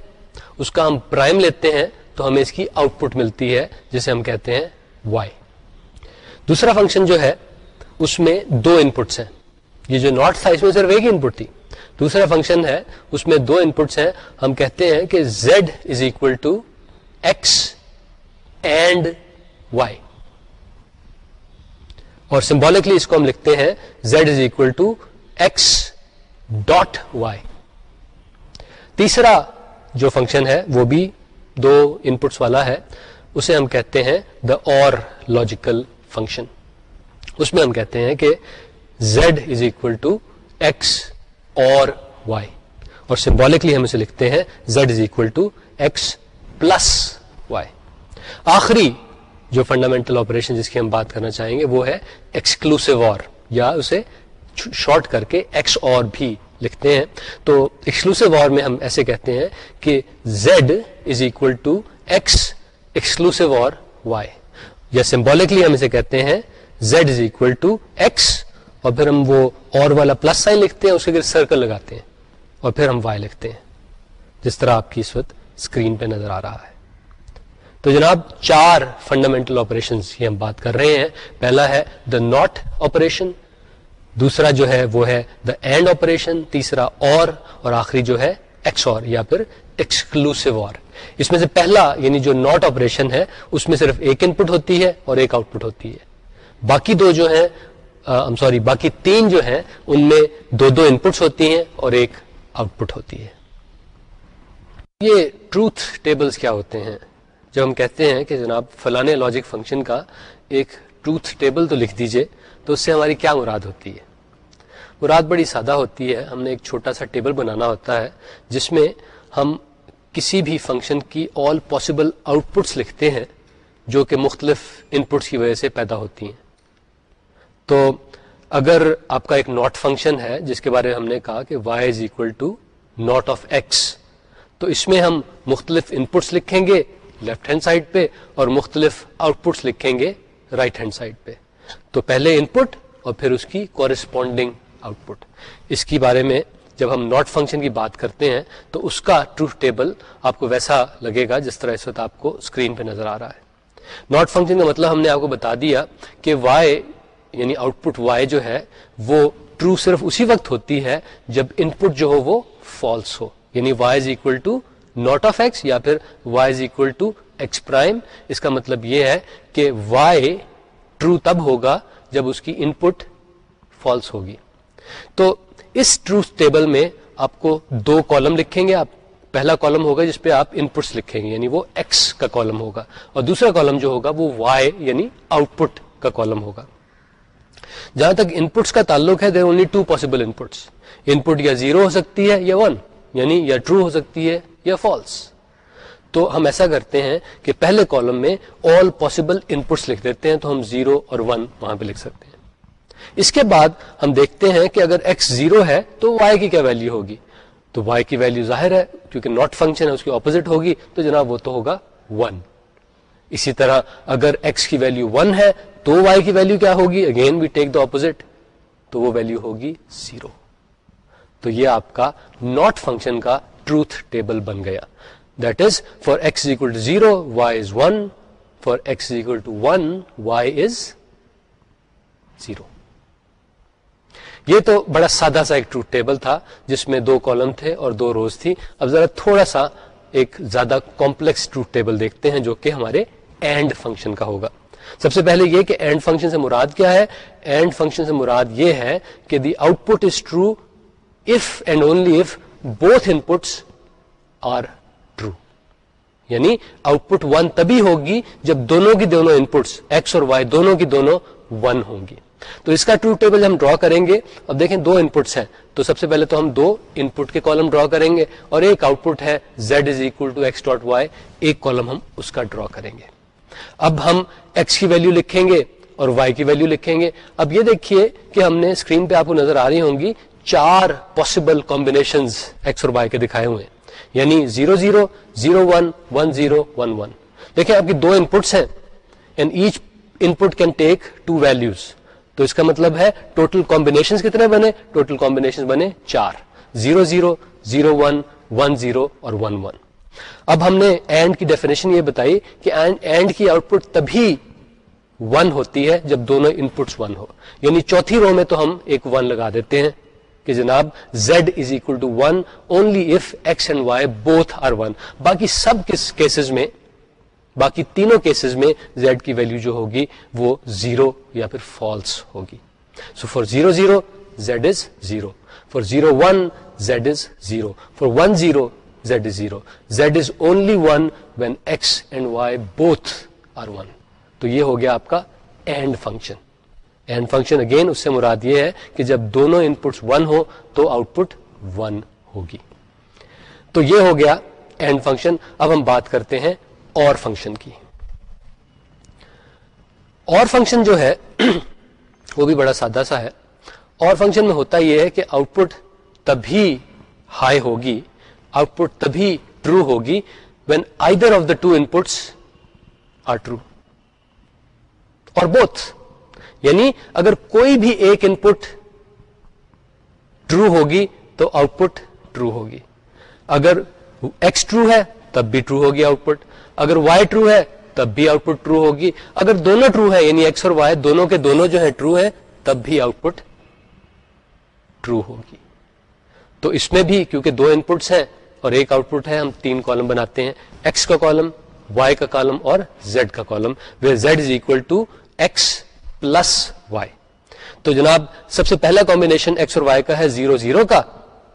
اس کا ہم پرائم لیتے ہیں تو ہمیں اس کی آؤٹ پٹ ملتی ہے، جسے ہم کہتے ہیں وائی دوسرا فنکشن جو ہے، اس میں دو ان پٹس ہیں۔ یہ جو ناٹ تھا اس میں صرف ایک ہی ان پٹ تھی۔ دوسرا فنکشن ہے، اس میں دو ان پٹس ہیں۔ ہم کہتے ہیں کہ Z is equal to X and Y اور سمبولکلی اس کو ہم لکھتے ہیں Z is equal to X dot Y تیسرا جو فنکشن ہے، وہ بھی دو ان پٹس والا ہے، اسے ہم کہتے ہیں دا اور لاجیکل فنکشن اس میں ہم کہتے ہیں کہ Z is equal to X or Y اور سمبولکلی ہم اسے لکھتے ہیں Z is equal to X plus Y آخری جو فنڈامنٹل آپریشن جس کی ہم بات کرنا چاہیں گے وہ ہے ایکسکلوسو اور یا اسے شارٹ کر کے ایکس اور بھی۔ لکھتے ہیں۔ تو ایکسکلوسو اور میں ہم ایسے کہتے ہیں کہ Z is equal to X exclusive or Y یا سمبولکلی ہم اسے کہتے ہیں Z is equal to X اور پھر ہم وہ اور والا پلس سائن لکھتے ہیں، اس کے سرکل لگاتے ہیں اور پھر ہم وائی لکھتے ہیں۔ جس طرح آپ کی اس وقت اسکرین پہ نظر آ رہا ہے۔ تو جناب، چار فنڈامنٹل آپریشن کی ہم بات کر رہے ہیں۔ پہلا ہے دا ناٹ آپریشن دوسرا جو ہے وہ ہے دا اینڈ آپریشن تیسرا اور اور آخری جو ہے ایکس اور یا پھر ایکسکلوسو اور اس میں سے پہلا یعنی جو ناٹ آپریشن ہے، اس میں صرف ایک ان پٹ ہوتی ہے اور ایک آؤٹ پٹ ہوتی ہے. باقی دو جو ہیں سوری باقی تین جو ہیں، ان میں دو دو ان پٹس ہوتی ہیں اور ایک آؤٹ پٹ ہوتی ہے. یہ ٹروتھ ٹیبلز کیا ہوتے ہیں؟ جب ہم کہتے ہیں کہ جناب فلانے لاجک فنکشن کا ایک ٹروتھ ٹیبل تو لکھ دیجیے، تو اس سے ہماری کیا مراد ہوتی ہے؟ مراد بڑی سادہ ہوتی ہے، ہم نے ایک چھوٹا سا ٹیبل بنانا ہوتا ہے، جس میں ہم کسی بھی فنکشن کی آل پاسبل آؤٹ پٹس لکھتے ہیں، جو کہ مختلف ان پٹس کی وجہ سے پیدا ہوتی ہیں۔ تو اگر آپ کا ایک ناٹ فنکشن ہے، جس کے بارے میں ہم نے کہا کہ Y is equal to not of X تو اس میں ہم مختلف ان پٹس لکھیں گے لیفٹ ہینڈ سائڈ پہ اور مختلف آؤٹ پٹس لکھیں گے رائٹ ہینڈ سائڈ پہ۔ تو پہلے ان پٹ اور پھر اس کی کورسپونڈنگ آؤٹ پٹ اس کی بارے میں جب ہم ناٹ فنکشن کی بات کرتے ہیں تو اس کا ٹروتھ ٹیبل آپ کو ویسا لگے گا جس طرح اس وقت آپ کو اسکرین پہ نظر آ رہا ہے۔ ناٹ فنکشن کا مطلب ہم نے آپ کو بتا دیا کہ وائی یعنی آؤٹ پٹ وائی جو ہے وہ ٹرو صرف اسی وقت ہوتی ہے جب ان پٹ جو ہو وہ فالس ہو۔ یعنی Y is equal to not of X یا پھر Y is equal to X prime اس کا مطلب یہ ہے کہ وائی ٹرو تب ہوگا جب اس کی ان پٹ فالس ہوگی۔ تو اس ٹروتھ ٹیبل میں آپ کو دو کالم لکھیں گے، آپ پہلا کالم ہوگا جس پہ آپ ان پٹس لکھیں گے یعنی وہ ایکس کا کالم ہوگا اور دوسرا کالم جو ہوگا وہ وائی یعنی آؤٹ پٹ کا کالم ہوگا۔ جہاں تک ان پٹس کا تعلق ہے there only two possible inputs input یا زیرو ہو سکتی ہے یا ون یعنی یا ٹرو ہو سکتی ہے یا فالس تو ہم ایسا کرتے ہیں کہ پہلے کالم میں آل پاسبل ان پٹس لکھ دیتے ہیں، تو ہم زیرو اور ون وہاں پہ لکھ سکتے ہیں۔ اس کے بعد ہم دیکھتے ہیں کہ اگر ایکس زیرو ہے تو وائی کی کیا ویلو ہوگی؟ تو وائی کی ویلو ظاہر ہے، کیونکہ ناٹ فنکشن ہے، اس کی اپوزٹ ہوگی، تو جناب وہ تو ہوگا ون اسی طرح اگر ایکس کی ویلو ون ہے، تو وائی کی ویلو کیا ہوگی؟ Again we take the opposite تو وہ ویلو ہوگی زیرو تو یہ آپ کا ناٹ فنکشن کا ٹروتھ ٹیبل بن گیا۔ That is for X equal to zero Y is one for X equal to one Y is zero یہ تو بڑا سادہ سا ایک ٹروتھ ٹیبل تھا جس میں دو کالم تھے اور دو روز تھی۔ اب ذرا تھوڑا سا ایک زیادہ کمپلیکس ٹروتھ ٹیبل دیکھتے ہیں جو کہ ہمارے اینڈ فنکشن کا ہوگا۔ سب سے پہلے یہ کہ اینڈ فنکشن سے مراد کیا ہے؟ اینڈ فنکشن سے مراد یہ ہے کہ the output is true if and only if both inputs are true. یعنی آؤٹ پٹ ون تبھی ہوگی جب دونوں کی دونوں ان پٹس ایکس اور وائی دونوں کی دونوں ون ہوں گی۔ تو اس کا ٹرو ٹیبل ہم ڈرا کریں گے۔ اب دیکھیں دو ان پٹس ہیں۔ تو سب سے پہلے تو ہم دو ان پٹ کے کالم ڈرا کریں گے اور ایک آؤٹ پٹ ہے Z is equal to X dot Y ایک کالم ہم اس کا ڈرا کریں گے۔ اب ہم ایکس کی ویلو لکھیں گے اور وائی کی ویلو لکھیں گے۔ اب یہ دیکھیے کہ ہم نے اسکرین پہ آپ کو نظر آ رہی ہوں گی چار پاسبل کمبینیشن ایکس اور وائی کے دکھائے ہوئے۔ یعنی zero zero zero one one zero, one one. دیکھیں آپ کی دو ان پٹس ہیں۔ And each input can take two values تو اس کا مطلب ہے ٹوٹل کمبینیشن کتنے بنے؟ ٹوٹل کمبینیشن بنے چار۔ Zero zero zero one one zero اور ون ون۔ اب ہم نے اینڈ کی ڈیفینیشن یہ بتائی کہ اینڈ کی آؤٹ پٹ تبھی ون ہوتی ہے جب دونوں ان پٹس ون ہو۔ یعنی چوتھی رو میں تو ہم ایک ون لگا دیتے ہیں کہ جناب Z is equal to one only if X and Y both are one باقی سب کس کیسز میں باقی تینوں کیسز میں زیڈ کی ویلو جو ہوگی وہ زیرو یا پھر فالس ہوگی. So for zero zero Z is zero for zero one Z is zero for one zero Z is zero Z is only one when X and Y both are one تو یہ ہو گیا آپ کا and function and function again اس سے مراد یہ ہے کہ جب دونوں ان پٹس ون ہو تو آؤٹ پٹ ون ہوگی. تو یہ ہو گیا اینڈ فنکشن اب ہم بات کرتے ہیں اور فنکشن کی۔ اور فنکشن جو ہے، وہ بھی بڑا سادہ سا ہے۔ اور فنکشن میں ہوتا یہ ہے کہ آؤٹ پٹ تبھی ہائی ہوگی آؤٹ پٹ تبھی ٹرو ہوگی when either of the two inputs are true اور بوتھ یعنی اگر کوئی بھی ایک ان پٹ ٹرو ہوگی تو آؤٹ پٹ ٹرو ہوگی۔ اگر ایکس ٹرو ہے تب بھی ٹرو ہوگی آؤٹ پٹ اگر وائی ٹرو ہے، تب بھی آؤٹ پٹ ٹرو ہوگی۔ اگر دونوں ٹرو ہے یعنی ایکس اور وائی دونوں کے دونوں جو ہے ٹرو ہے تب بھی آؤٹ پٹ ٹرو ہوگی۔ تو اس میں بھی کیونکہ دو ان پٹس ہیں اور ایک آؤٹ پٹ ہے، ہم تین کالم بناتے ہیں۔ ایکس کا کالم وائی کا کالم اور زیڈ کا column where Z is equal to X plus Y تو جناب، سب سے پہلا کمبینیشن ایکس اور وائی کا ہے زیرو زیرو کا۔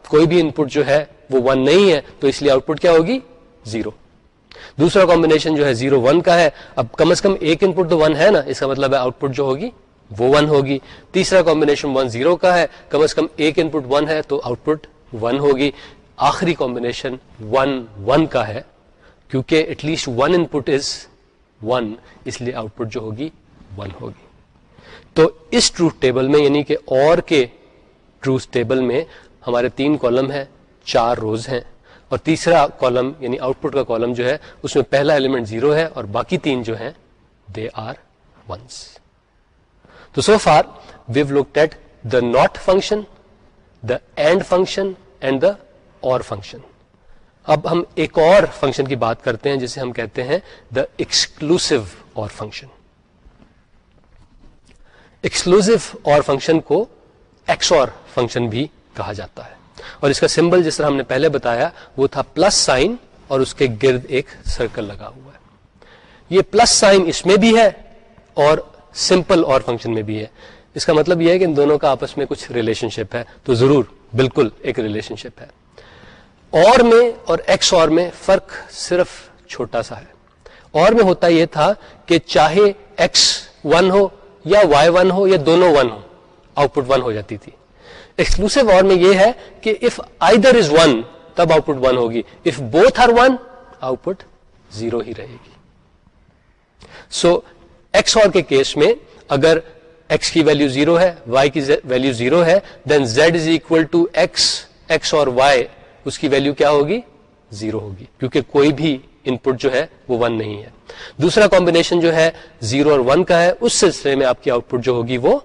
کوئی بھی ان پٹ جو ہے، وہ ون نہیں ہے۔ تو اس لیے آؤٹ پٹ کیا ہوگی؟ زیرو دوسرا کمبینیشن جو ہے زیرو ون کا ہے. اب کم از کم ایک ان پٹ تو ون ہے نا. اس کا مطلب ہے آؤٹ پٹ جو ہوگی وہ ون ہوگی. تیسرا کمبینیشن ون زیرو کا ہے. کم از کم ایک ان پٹ ون ہے تو آؤٹ پٹ ون ہوگی. آخری کمبینیشن ون ون کا ہے. کیونکہ at least one input is one اس لیے آؤٹ پٹ جو ہوگی ون ہوگی. تو اس ٹروتھ ٹیبل میں یعنی کہ اور کے ٹروتھ ٹیبل میں ہمارے تین کالم ہیں. چار روز ہیں. اور تیسرا کالم یعنی آؤٹ پٹ کا کالم جو ہے، اس میں پہلا ایلیمنٹ زیرو ہے اور باقی تین جو ہیں دے آر ونس تو so far we've look at the not function the and function and the or function اب ہم ایک اور فنکشن کی بات کرتے ہیں، جسے ہم کہتے ہیں the exclusive or function exclusive or function کو ایکس اور فنکشن بھی کہا جاتا ہے۔ اور اس کا سمبل جس طرح ہم نے پہلے بتایا، وہ تھا پلس سائن اور اس کے گرد ایک سرکل لگا ہوا ہے۔ یہ پلس سائن اس میں بھی ہے اور سمپل اور فنکشن میں بھی ہے۔ اس کا مطلب یہ ہے کہ ان دونوں کا آپس میں کچھ ریلیشن شپ ہے۔ تو ضرور، بالکل ایک ریلیشن شپ ہے۔ اور میں اور ایکس اور میں فرق صرف چھوٹا سا ہے۔ اور میں ہوتا یہ تھا کہ چاہے ایکس ون ہو یا وائی ون ہو یا دونوں ون ہو آؤٹ پٹ ون ہو جاتی تھی۔ ایکسکلوسو اور میں یہ ہے کہ if either is one تب آؤٹ پٹ ون ہوگی. If both are one output zero ہی رہے گی. سو ایکس اور کے کیس میں اگر ایکس کی ویلو زیرو ہے وائی کی ویلو زیرو ہے then Z is equal to X XOR Y اس کی ویلو کیا ہوگی? زیرو ہوگی. کیونکہ کوئی بھی ان پٹ جو ہے، وہ ون نہیں ہے. دوسرا کمبینیشن جو ہے زیرو اور ون کا ہے، اس سلسلے میں آپ کی آؤٹ پٹ جو ہوگی وہ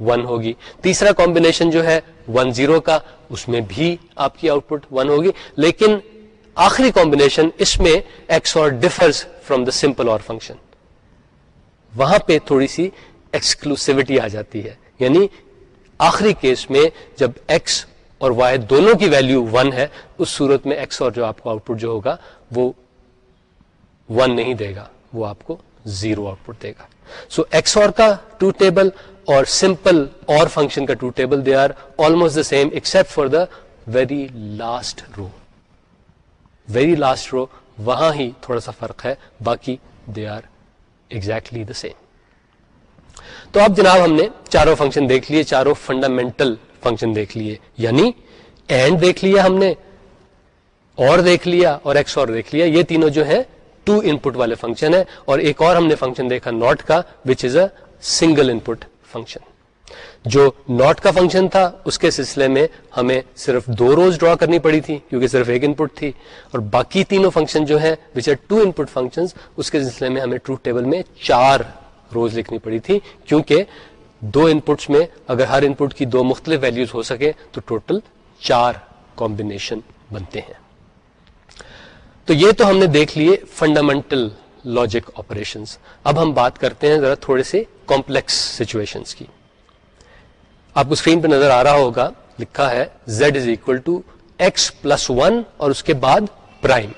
ون ہوگی۔ تیسرا کمبینیشن جو ہے ون زیرو کا، اس میں بھی آپ کی آؤٹ پٹ ون ہوگی۔ لیکن آخری کمبینیشن اس میں XOR differs from the simple or function وہاں پہ تھوڑی سی ایکسکلوسیوٹی آ جاتی ہے۔ یعنی آخری کیس میں جب ایکس اور وائی دونوں کی ویلو ون ہے، اس صورت میں ایکس اور جو آپ کو آؤٹ پٹ جو ہوگا، وہ ون نہیں دے گا۔ وہ آپ کو زیرو آؤٹ پٹ دے گا۔ سو ایکس اور کا ٹو ٹیبل اور سمپل اور فنکشن کا to table they are almost the same except for the very last row. Very last row, وہاں ہی تھوڑا سا فرق ہے، باقی they are exactly the same. تو اب جناب ہم نے چاروں فنکشن دیکھ لیے، چاروں فنڈامنٹل فنکشن دیکھ لیے یعنی اینڈ دیکھ لیا ہم نے، اور دیکھ لیا، اور ایکس اور دیکھ لیا۔ یہ تینوں جو ہے ٹو ان پٹ والے فنکشن ہے اور ایک اور ہم نے فنکشن دیکھا ناٹ کا which is a single input function جو ناٹ کا فنکشن تھا، اس کے سلسلے میں ہمیں صرف دو روز ڈرا کرنی پڑی تھی کیونکہ صرف ایک ان پٹ تھی، اور باقی تینوں فنکشن جو ہے which are two input function اس کے سلسلے میں ہمیں ٹروتھ ٹیبل میں چار روز لکھنی پڑی تھی کیونکہ دو ان پٹس میں اگر ہر ان پٹ کی دو مختلف ویلوز ہو سکے تو ٹوٹل چار کمبینیشن بنتے ہیں۔ تو یہ تو ہم نے دیکھ لیے فنڈامنٹل لاجک آپریشن اب ہم بات کرتے ہیں ذرا تھوڑے سے کمپلیکس سچویشن کی۔ آپ کو اسکرین پہ نظر آ رہا ہوگا، لکھا ہے Z is equal to X plus one اور اس کے بعد پرائم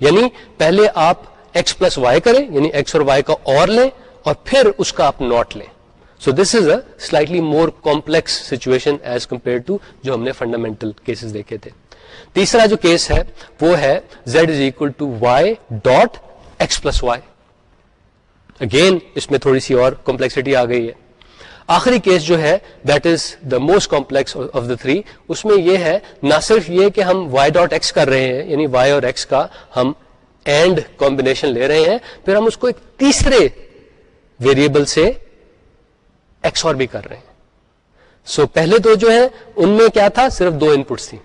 یعنی پہلے آپ ایکس پلس وائی کریں یعنی ایکس اور وائی کا اور لیں اور پھر اس کا آپ نوٹ لیں۔ So this is a slightly more complex situation as compare to جو ہم نے فنڈامنٹل کیسز دیکھے تھے۔ تیسرا جو کیس ہے، وہ ہے Z is equal to Y dot X plus Y again اس میں تھوڑی سی اور کمپلیکسٹی آ گئی ہے۔ آخری کیس جو ہے that is the most complex of the three اس میں یہ ہے نہ صرف یہ کہ ہم وائی ڈاٹ ایکس کر رہے ہیں یعنی وائی اور ایکس کا ہم اینڈ کمبینیشن لے رہے ہیں پھر ہم اس کو ایک تیسرے ویریبل سے ایکس اور بھی کر رہے ہیں۔ سو so, پہلے تو جو ہے ان میں کیا تھا؟ صرف دو ان پٹس تھی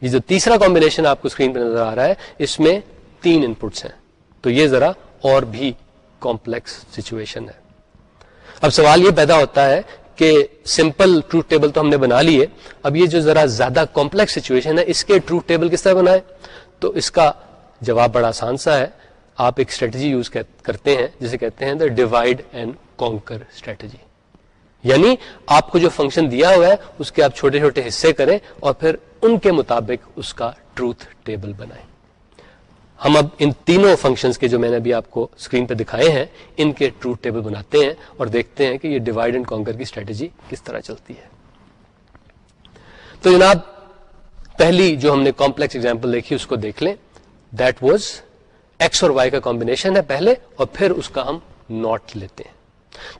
یہ جو تیسرا کمبینیشن آپ کو اسکرین پہ نظر آ رہا ہے اس میں تین ان پٹس ہیں۔ تو یہ ذرا اور بھی کمپلیکس سچویشن ہے۔ اب سوال یہ پیدا ہوتا ہے کہ سمپل ٹروتھ ٹیبل تو ہم نے بنا لیے اب یہ جو ذرا زیادہ کمپلیکس سچویشن ہے، اس کے ٹروتھ ٹیبل کس طرح بنائے؟ تو اس کا جواب بڑا آسان سا ہے۔ آپ ایک اسٹریٹجی یوز کرتے ہیں، جسے کہتے ہیں the divide and conquer strategy یعنی آپ کو جو فنکشن دیا ہوا ہے، اس کے آپ چھوٹے چھوٹے حصے کریں اور پھر ان کے مطابق اس کا ٹروتھ ٹیبل بنائیں۔ ہم اب ان تینوں فنکشنز کے جو میں نے ابھی آپ کو اسکرین پہ دکھائے ہیں، ان کے ٹروتھ ٹیبل بناتے ہیں اور دیکھتے ہیں کہ یہ ڈیوائڈ اینڈ کانکر کی اسٹریٹجی کس طرح چلتی ہے۔ تو جناب، پہلی جو ہم نے کمپلیکس ایگزامپل دیکھی، اس کو دیکھ لیں۔ دیٹ واز ایکس اور وائی کا کمبینیشن ہے پہلے اور پھر اس کا ہم نوٹ لیتے ہیں۔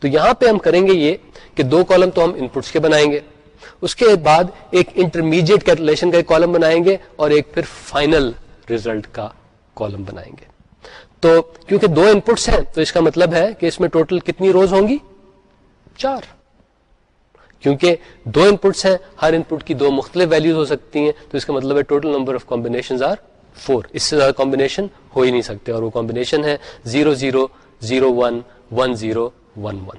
تو یہاں پہ ہم کریں گے یہ کہ دو کالم تو ہم ان پٹس کے بنائیں گے۔ اس کے بعد ایک انٹرمیڈیٹ کیلکولیشن کا ایک کالم بنائیں گے اور ایک پھر فائنل ریزلٹ کا کالم بنائیں گے۔ تو کیونکہ دو ان پٹس ہیں، تو اس کا مطلب ہے کہ اس میں ٹوٹل کتنی روز ہوں گی؟ چار۔ کیونکہ دو ان پٹس ہیں، ہر ان پٹ کی دو مختلف ویلوز ہو سکتی ہیں، تو اس کا مطلب ہے total number of combination are four اس سے زیادہ کمبینیشن ہو ہی نہیں سکتے، اور وہ کمبینیشن ہے zero zero zero one one zero one one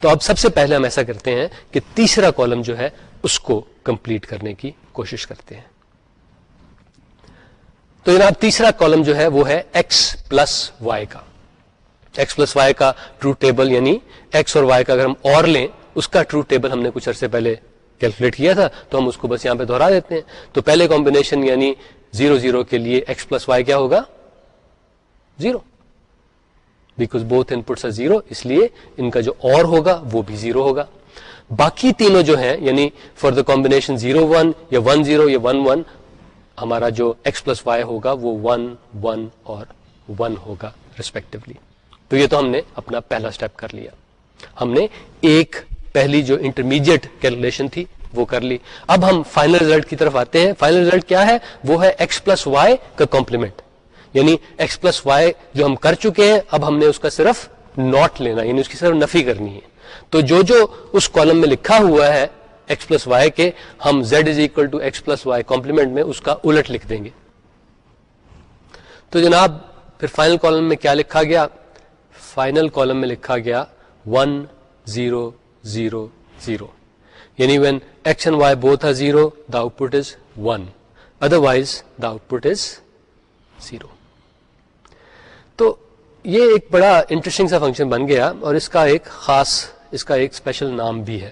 تو اب سب سے پہلے ہم ایسا کرتے ہیں کہ تیسرا کالم جو ہے، اس کو کمپلیٹ کرنے کی کوشش کرتے ہیں۔ تو جناب تیسرا کالم جو ہے وہ ہے ایکس پلس وائی کا. ایکس پلس وائی کا ٹرو ٹیبل یعنی ایکس اور وائی کا اگر ہم اور لیں، اس کا ٹرو ٹیبل ہم نے کچھ عرصے پہلے کیلکولیٹ کیا تھا، تو ہم اس کو بس یہاں پہ دوہرا دیتے ہیں۔ تو پہلے کمبینیشن یعنی زیرو زیرو کے لیے ایکس پلس وائی کیا ہوگا؟ Zero because both inputs zero اس لیے ان کا جو اور ہوگا وہ بھی زیرو ہوگا۔ باقی تینوں جو ہیں یعنی for the combination zero one یا ون زیرو یا ون ون ہمارا جو ایکس پلس وائی ہوگا وہ ون ون اور ون ہوگا ریسپیکٹولی تو یہ تو ہم نے اپنا پہلا اسٹیپ کر لیا. ہم نے ایک پہلی جو انٹرمیڈیٹ کیلکولیشن تھی وہ کر لی. اب ہم فائنل ریزلٹ کی طرف آتے ہیں. فائنل ریزلٹ کیا ہے؟ وہ ہے ایکس پلس وائی کا کمپلیمنٹ یعنی ایکس پلس وائی جو ہم کر چکے ہیں، اب ہم نے اس کا صرف ناٹ لینا یعنی اس کی صرف نفی کرنی ہے. تو جو جو اس کالم میں لکھا ہوا ہے ایکس پلس وائی کے ہم Z is equal to X plus Y complement میں اس کا الٹ لکھ دیں گے۔ تو جناب، پھر فائنل کالم میں کیا لکھا گیا؟ فائنل کالم میں لکھا گیا ون زیرو زیرو زیرو یعنی when X and Y both are zero the output is one otherwise the output is zero تو یہ ایک بڑا انٹرسٹنگ سا فنکشن بن گیا اور اس کا ایک خاص، اس کا ایک اسپیشل نام بھی ہے۔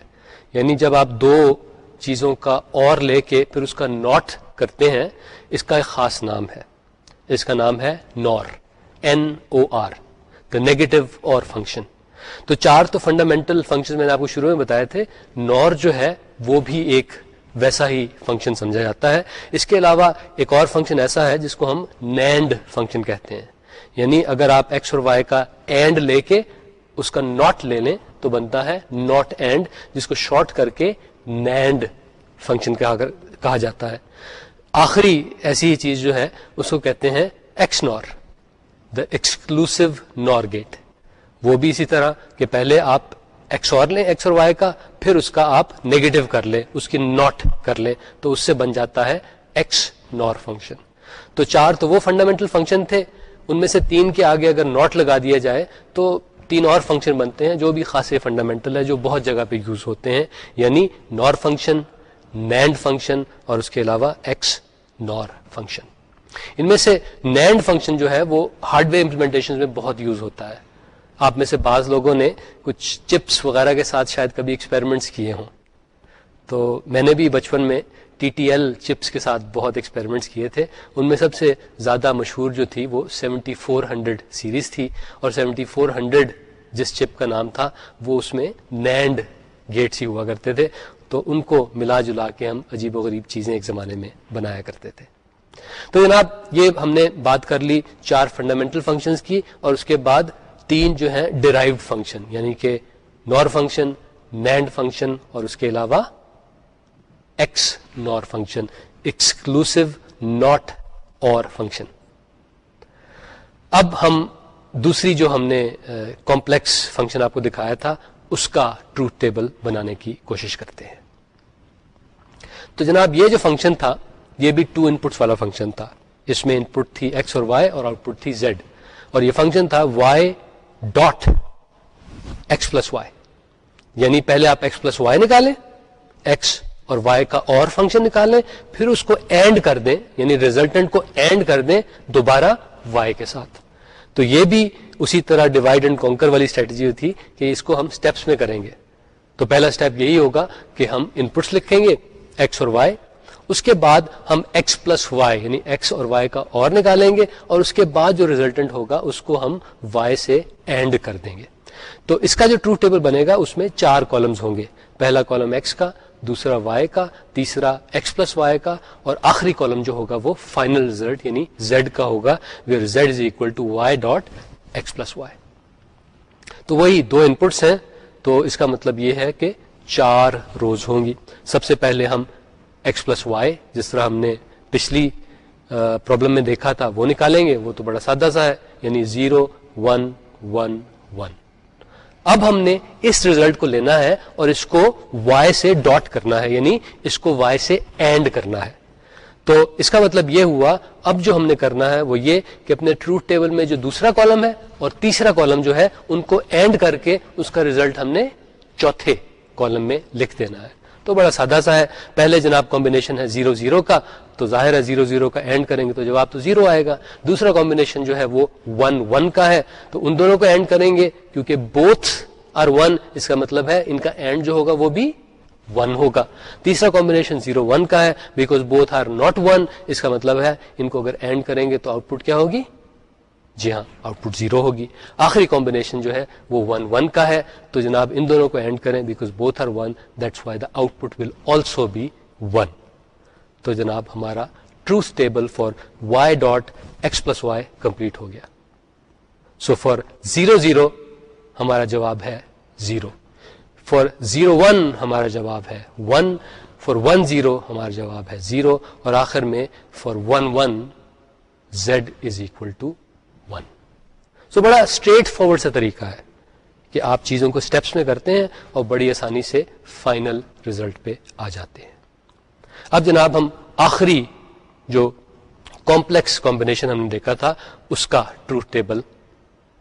یعنی جب آپ دو چیزوں کا اور لے کے پھر اس کا نوٹ کرتے ہیں، اس کا ایک خاص نام ہے۔ اس کا نام ہے NOR N O R the negative or function تو چار تو فنڈامنٹل فنکشن میں نے آپ کو شروع میں بتایا تھے۔ نور جو ہے، وہ بھی ایک ویسا ہی فنکشن سمجھا جاتا ہے۔ اس کے علاوہ ایک اور فنکشن ایسا ہے جس کو ہم نینڈ فنکشن کہتے ہیں۔ یعنی اگر آپ ایکس اور وائی کا اینڈ لے کے اس کا ناٹ لے لیں تو بنتا ہے ناٹ اینڈ جس کو شارٹ کر کے نینڈ فنکشن کہا جاتا ہے۔ آخری ایسی ہی چیز جو ہے، اس کو کہتے ہیں XNOR the exclusive NOR gate وہ بھی اسی طرح کہ پہلے آپ ایکس اور لیں ایکس اور وائی کا، پھر اس کا آپ نیگیٹو کر لیں، اس کی ناٹ کر لیں، تو اس سے بن جاتا ہے ایکس نور فنکشن تو چار تو وہ فنڈامنٹل فنکشن تھے، ان میں سے تین کے آگے اگر ناٹ لگا دیا جائے، تو تین اور فنکشن بنتے ہیں جو بھی خاصے فنڈامنٹل ہے جو بہت جگہ پہ یوز ہوتے ہیں یعنی نور فنکشن نینڈ فنکشن اور اس کے علاوہ ایکس نور فنکشن ان میں سے نینڈ فنکشن جو ہے وہ ہارڈ ویئر امپلیمنٹیشن میں بہت یوز ہوتا ہے۔ آپ میں سے بعض لوگوں نے کچھ چپس وغیرہ کے ساتھ شاید کبھی ایکسپیریمنٹس کیے ہوں۔ تو میں نے بھی بچپن میں ٹی ٹی ایل چپس کے ساتھ بہت ایکسپیریمنٹس کیے تھے۔ ان میں سب سے زیادہ مشہور جو تھی وہ سیونٹی فور ہنڈریڈ سیریز تھی اور سیونٹی فور ہنڈریڈ جس چپ کا نام تھا، وہ اس میں نینڈ گیٹس ہی ہوا کرتے تھے۔ تو ان کو ملا جلا کے ہم عجیب و غریب چیزیں ایک زمانے میں بنایا کرتے تھے۔ تو جناب، یہ ہم نے بات کر لی چار فنڈامنٹل فنکشنز کی اور اس کے بعد تین جو ہیں ڈرائیوڈ فنکشن یعنی کہ نور فنکشن نینڈ فنکشن اور اس کے علاوہ XNOR function exclusive not or function اب ہم دوسری جو ہم نے کمپلیکس فنکشن آپ کو دکھایا تھا، اس کا ٹروتھ ٹیبل بنانے کی کوشش کرتے ہیں۔ تو جناب، یہ جو فنکشن تھا، یہ بھی ٹو ان پٹس والا فنکشن تھا۔ اس میں ان پٹ تھی ایکس اور وائی اور آؤٹ پٹ تھی زیڈ اور یہ فنکشن تھا Y dot X plus Y یعنی پہلے آپ ایکس پلس وائی نکالیں ایکس اور وائی کا اور فنکشن نکالیں پھر اس کو اینڈ کر دیں یعنی ریزلٹنٹ کو اینڈ کر دیں دوبارہ وائی کے ساتھ۔ تو یہ بھی اسی طرح ڈیوائڈ اینڈ کونکر والی اسٹریٹجی تھی کہ اس کو ہم اسٹیپس میں کریں گے۔ تو پہلا اسٹیپ یہی ہوگا کہ ہم ان پٹس لکھیں گے ایکس اور وائی اس کے بعد ہم ایکس پلس وائی یعنی ایکس اور وائی کا اور نکالیں گے اور اس کے بعد جو ریزلٹنٹ ہوگا اس کو ہم وائی سے اینڈ کر دیں گے۔ تو اس کا جو ٹروتھ ٹیبل بنے گا اس میں چار کالمز ہوں گے۔ پہلا کالم ایکس کا دوسرا وائی کا، تیسرا ایکس پلس وائی کا، اور آخری کالم جو ہوگا وہ فائنل ریزلٹ یعنی زیڈ کا ہوگا where Z is equal to Y dot X plus Y تو وہی دو انپٹس ہیں، تو اس کا مطلب یہ ہے کہ چار روز ہوں گی۔ سب سے پہلے ہم ایکس پلس وائی جس طرح ہم نے پچھلی پرابلم میں دیکھا تھا، وہ نکالیں گے، وہ تو بڑا سادہ سا ہے یعنی زیرو ون ون ون اب ہم نے اس ریزلٹ کو لینا ہے اور اس کو وائی سے ڈاٹ کرنا ہے یعنی اس کو وائی سے اینڈ کرنا ہے۔ تو اس کا مطلب یہ ہوا، اب جو ہم نے کرنا ہے وہ یہ کہ اپنے ٹروتھ ٹیبل میں جو دوسرا کالم ہے اور تیسرا کالم جو ہے، ان کو اینڈ کر کے اس کا ریزلٹ ہم نے چوتھے کالم میں لکھ دینا ہے۔ تو بڑا سادہ سا ہے۔ پہلے جناب کمبینیشن ہے زیرو زیرو کا تو ظاہر ہے زیرو زیرو کا اینڈ کریں گے تو جواب تو زیرو آئے گا۔ دوسرا کمبینیشن جو ہے وہ ون ون کا ہے۔ تو ان دونوں کو اینڈ کریں گے کیونکہ بوتھ آر ون اس کا مطلب ہے ان کا اینڈ جو ہوگا وہ بھی ون ہوگا۔ تیسرا کمبینیشن زیرو ون کا ہے because both are not one اس کا مطلب ہے ان کو اگر اینڈ کریں گے تو آؤٹ پٹ کیا ہوگی؟ جی ہاں آؤٹ پٹ زیرو ہوگی۔ آخری کمبینیشن جو ہے وہ ون ون کا ہے۔ تو جناب ان دونوں کو اینڈ کریں because both are one that's why the output will also be one تو جناب ہمارا truth table for Y dot X plus Y complete ہو گیا۔ سو فار زیرو زیرو ہمارا جواب ہے زیرو فار زیرو ون ہمارا جواب ہے ون فار ون زیرو ہمارا جواب ہے زیرو اور آخر میں for one one Z is equal to one so بڑا اسٹریٹ فارورڈ سا طریقہ ہے کہ آپ چیزوں کو اسٹیپس میں کرتے ہیں اور بڑی آسانی سے فائنل ریزلٹ پہ آ جاتے ہیں۔ اب جناب ہم آخری جو کمپلیکس کمبینیشن ہم نے دیکھا تھا، اس کا ٹروتھ ٹیبل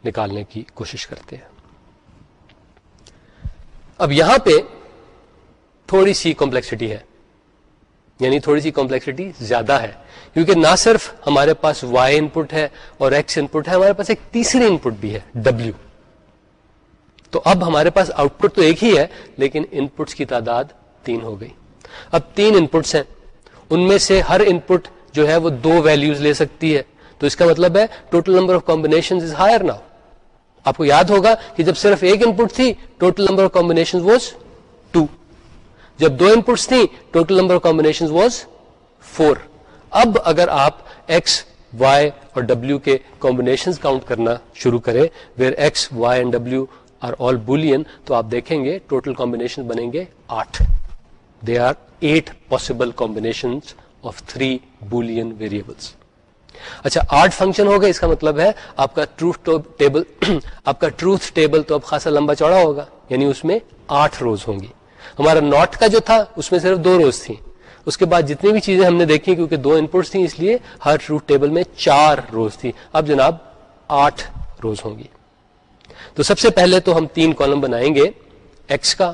نکالنے کی کوشش کرتے ہیں۔ اب یہاں پہ تھوڑی سی کمپلیکسٹی ہے۔ یعنی تھوڑی سی کمپلیکسٹی زیادہ ہے۔ کیونکہ نہ صرف ہمارے پاس وائی ان پٹ ہے اور ایکس ان پٹ ہے، ہمارے پاس ایک تیسری ان پٹ بھی ہے ڈبلو تو اب ہمارے پاس آؤٹ پٹ تو ایک ہی ہے، لیکن ان پٹس کی تعداد تین ہو گئی۔ اب تین ان پٹس ہیں۔ ان میں سے ہر ان پٹ جو ہے وہ دو ویلوز لے سکتی ہے۔ تو اس کا مطلب ہے total number of combination is higher now آپ کو یاد ہوگا کہ جب صرف ایک ان پٹ تھی total number of combination was two جب دو ان پٹس تھیں total number of combination was four اب اگر آپ ایکس وائی اور ڈبلو کے کمبینیشن کاؤنٹ کرنا شروع کریں where X Y and W are all Boolean تو آپ دیکھیں گے ٹوٹل کمبینیشن بنیں گے آٹھ۔ They are eight possible combination of three Boolean variables اچھا آٹھ فنکشن ہوگا اس کا مطلب ہے آپ کا ٹروتھ ٹیبل آپ کا ٹروتھ ٹیبل تو اب خاصا لمبا چوڑا ہوگا یعنی اس میں آٹھ روز ہوں گی۔ ہمارا ناٹ کا جو تھا، اس میں صرف دو روز تھی اس کے بعد جتنی بھی چیزیں ہم نے دیکھی، کیونکہ دو ان پٹس تھیں، اس لیے ہر ٹروتھ ٹیبل میں چار روز تھی اب جناب، آٹھ روز ہوں گی۔ تو سب سے پہلے تو ہم تین کالم بنائیں گے ایکس کا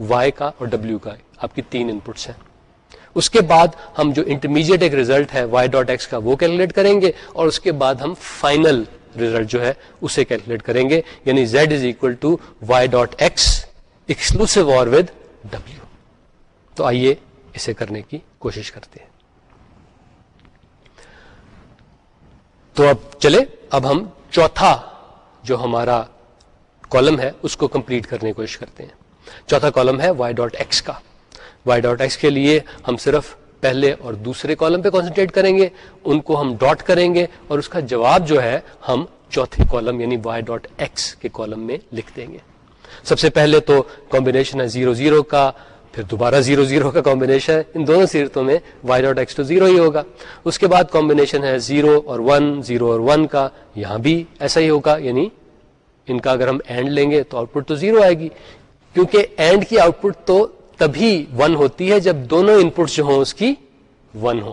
وائی کا اور ڈبلو کا۔ آپ کی تین ان پٹس ہیں۔ اس کے بعد ہم جو انٹرمیڈیٹ ایک ریزلٹ ہے وائی ڈاٹ ایکس کا، وہ کیلکولیٹ کریں گے اور اس کے بعد ہم فائنل ریزلٹ جو ہے، اسے کیلکولیٹ کریں گے۔ یعنی Z is equal to Y dot X exclusive or with W تو آئیے اسے کرنے کی کوشش کرتے ہیں۔ تو اب چلے، اب ہم چوتھا جو ہمارا کالم ہے، اس کو کمپلیٹ کرنے کی کوشش کرتے ہیں۔ چوتھا کالم ہے وائی ڈاٹ ایکس کا۔ وائی ڈاٹ ایکس کے لیے ہم صرف پہلے اور دوسرے کالم پہ کانسنٹریٹ کریں گے، ان کو ہم ڈاٹ کریں گے اور اس کا جواب جو ہے ہم چوتھے کالم یعنی وائی ڈاٹ ایکس کے کالم میں لکھ دیں گے۔ سب سے پہلے تو کمبینیشن ہے زیرو زیرو کا، پھر دوبارہ زیرو زیرو کا کمبینیشن ہے۔ ان دونوں سیرتوں میں وائی ڈاٹ ایکس تو زیرو ہی ہوگا۔ اس کے بعد کمبینیشن ہے زیرو اور ون، زیرو اور ون کا، یہاں بھی ایسا ہی ہوگا۔ یعنی ان کا اگر ہم اینڈ لیں گے تو آؤٹ پٹ تو زیرو آئے گی۔ کیونکہ اینڈ کی آؤٹ پٹ تو تبھی ون ہوتی ہے جب دونوں ان پٹس جو ہوں اس کی ون ہو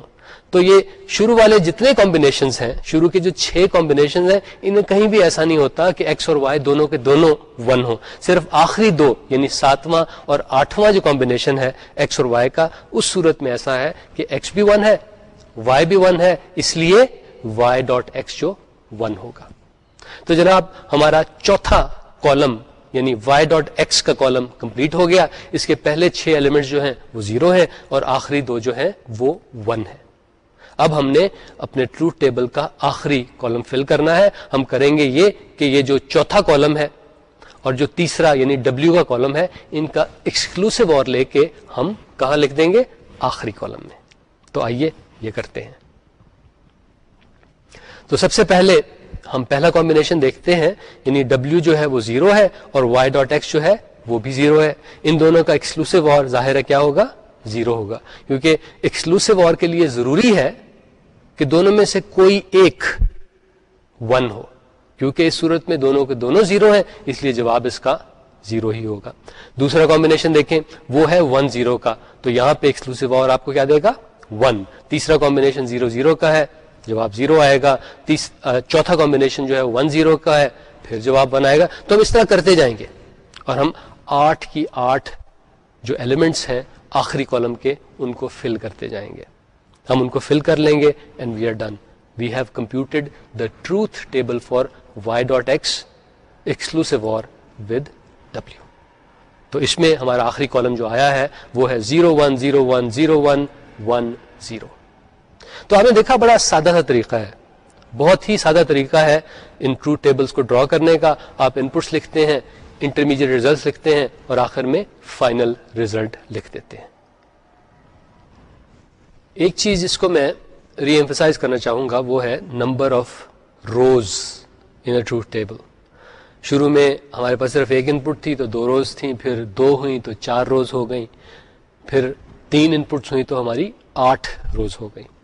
تو یہ شروع والے جتنے کمبینیشن ہیں، شروع کے جو چھ کمبینیشن ہیں، ان میں کہیں بھی ایسا نہیں ہوتا کہ ایکس اور وائی دونوں کے دونوں ون ہو صرف آخری دو یعنی ساتواں اور آٹھواں جو کمبینیشن ہے ایکس اور وائی کا، اس صورت میں ایسا ہے کہ ایکس بھی ون ہے وائی بھی ون ہے، اس لیے وائی ڈاٹ ایکس جو ون ہوگا۔ تو جناب، ہمارا چوتھا کالم یعنی وائی ڈاٹ ایکس کا کالم کمپلیٹ ہو گیا۔ اس کے پہلے چھ ایلیمنٹ جو ہیں وہ زیرو ہیں اور آخری دو جو ہیں وہ ون ہے اب ہم نے اپنے ٹروتھ ٹیبل کا آخری کالم فل کرنا ہے۔ ہم کریں گے یہ کہ یہ جو چوتھا کالم ہے اور جو تیسرا یعنی ڈبلو کا کالم ہے، ان کا ایکسکلوسو اور لے کے ہم کہاں لکھ دیں گے؟ آخری کالم میں۔ تو آئیے یہ کرتے ہیں۔ تو سب سے پہلے ہم پہلا کمبینیشن دیکھتے ہیں یعنی ڈبلو جو ہے وہ زیرو ہے اور وائی ڈاٹ ایکس جو ہے وہ بھی زیرو ہے۔ ان دونوں کا ایکسکلوسو اور ظاہر ہے کیا ہوگا؟ زیرو ہوگا۔ کیونکہ ایکسکلوسو اور کے لیے ضروری ہے کہ دونوں میں سے کوئی ایک ون ہو۔ کیونکہ اس صورت میں دونوں کے دونوں زیرو ہیں، اس لیے جواب اس کا زیرو ہی ہوگا۔ دوسرا کمبینیشن دیکھیں، وہ ہے ون زیرو کا۔ تو یہاں پہ ایکسکلوسو اور آپ کو کیا دے گا؟ ون تیسرا کمبینیشن زیرو زیرو کا ہے۔ جواب زیرو آئے گا، تیس چوتھا کمبینیشن جو ہے ون زیرو کا ہے، پھر جواب ون آئے گا، تو ہم اس طرح کرتے جائیں گے۔ اور ہم آٹھ کی آٹھ جو ایلیمنٹس ہیں آخری کالم کے، ان کو فل کرتے جائیں گے۔ ہم ان کو فل کر لیں گے and we are done we have computed the truth table for Y dot X exclusive or with W تو اس میں ہمارا آخری کالم جو آیا ہے، وہ ہے zero one zero one zero one one zero تو ہم نے دیکھا بڑا سادہ سا طریقہ ہے۔ بہت ہی سادہ طریقہ ہے ان ٹرو ٹیبلز کو ڈرا کرنے کا۔ آپ ان پٹس لکھتے ہیں انٹرمیڈیٹ ریزلٹ لکھتے ہیں اور آخر میں فائنل ریزلٹ لکھ دیتے ہیں۔ ایک چیز جس کو میں ری ایمفسائز کرنا چاہوں گا، وہ ہے number of rows in a truth table شروع میں ہمارے پاس صرف ایک ان پٹ تھی تو دو روز تھیں، پھر دو ہوئیں تو چار روز ہو گئیں، پھر تین ان پٹس ہوئیں تو ہماری آٹھ روز ہو گئیں۔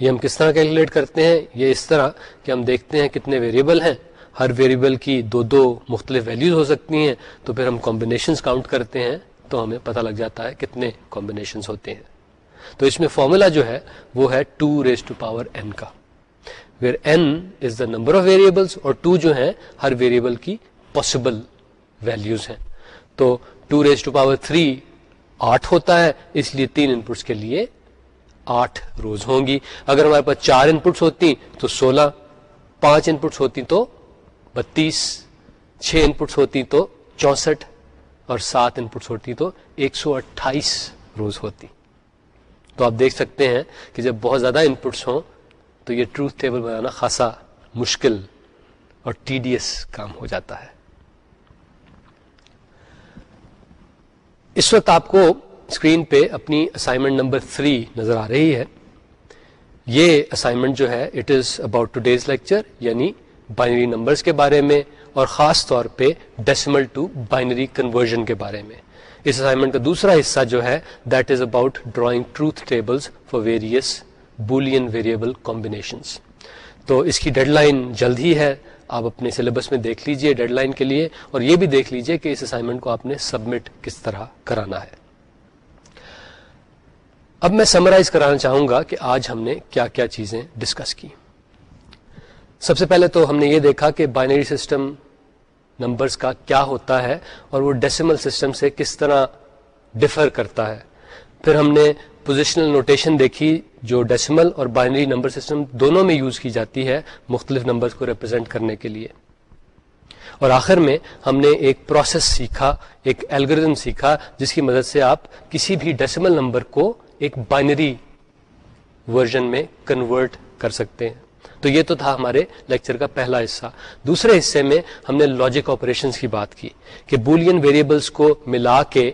یہ ہم کس طرح کیلکولیٹ کرتے ہیں؟ یہ اس طرح کہ ہم دیکھتے ہیں کتنے ویریبل ہیں۔ ہر ویریبل کی دو دو مختلف ویلیوز ہو سکتی ہیں۔ تو پھر ہم کمبینیشنز کاؤنٹ کرتے ہیں تو ہمیں پتہ لگ جاتا ہے کتنے کمبینیشنز ہوتے ہیں۔ تو اس میں فارمولا جو ہے وہ ہے two raise to power N کا۔ Where N is the number of variables اور ٹو جو ہے ہر ویریبل کی پاسبل ویلیوز ہیں۔ تو two raise to power three آٹھ ہوتا ہے، اس لیے تین انپٹس کے لیے آٹھ روز ہوں گی۔ اگر ہمارے پاس چار ان پٹس ہوتی تو سولہ، پانچ ان پٹس ہوتی تو بتیس، چھ ان پٹس ہوتی تو چونسٹھ اور سات ان پٹس ہوتی تو ایک سو اٹھائیس روز ہوتی۔ تو آپ دیکھ سکتے ہیں کہ جب بہت زیادہ ان پٹس ہوں تو یہ ٹروتھ ٹیبل بنانا خاصا مشکل اور ٹی ڈی ایس کام ہو جاتا ہے۔ اس وقت آپ کو اسکرین پہ اپنی اسائنمنٹ نمبر تھری نظر آ رہی ہے۔ یہ اسائنمنٹ جو ہے it is about today's lecture یعنی بائنری نمبرز کے بارے میں، اور خاص طور پہ ڈیسیمل ٹو بائنری کنورژن کے بارے میں۔ اس اسائنمنٹ کا دوسرا حصہ جو ہے that is about drawing truth tables for various Boolean variable combinations تو اس کی ڈیڈ لائن جلد ہی ہے۔ آپ اپنے سلیبس میں دیکھ لیجیے ڈیڈ لائن کے لیے، اور یہ بھی دیکھ لیجیے کہ اس اسائنمنٹ کو آپ نے سبمٹ کس طرح کرانا ہے۔ اب میں سمرائز کرانا چاہوں گا کہ آج ہم نے کیا کیا چیزیں ڈسکس کی۔ سب سے پہلے تو ہم نے یہ دیکھا کہ بائنری سسٹم نمبرز کا کیا ہوتا ہے اور وہ ڈیسیمل سسٹم سے کس طرح ڈفر کرتا ہے۔ پھر ہم نے پوزیشنل نوٹیشن دیکھی جو ڈیسیمل اور بائنری نمبر سسٹم دونوں میں یوز کی جاتی ہے مختلف نمبرز کو ریپرزینٹ کرنے کے لیے۔ اور آخر میں ہم نے ایک پروسیس سیکھا، ایک الگریزم سیکھا جس کی مدد سے آپ کسی بھی ڈیسیمل نمبر کو ایک بائنری ورژن میں کنورٹ کر سکتے ہیں۔ تو یہ تو تھا ہمارے لیکچر کا پہلا حصہ۔ دوسرے حصے میں ہم نے لاجک آپریشنس کی بات کی کہ بولین ویریبلس کو ملا کے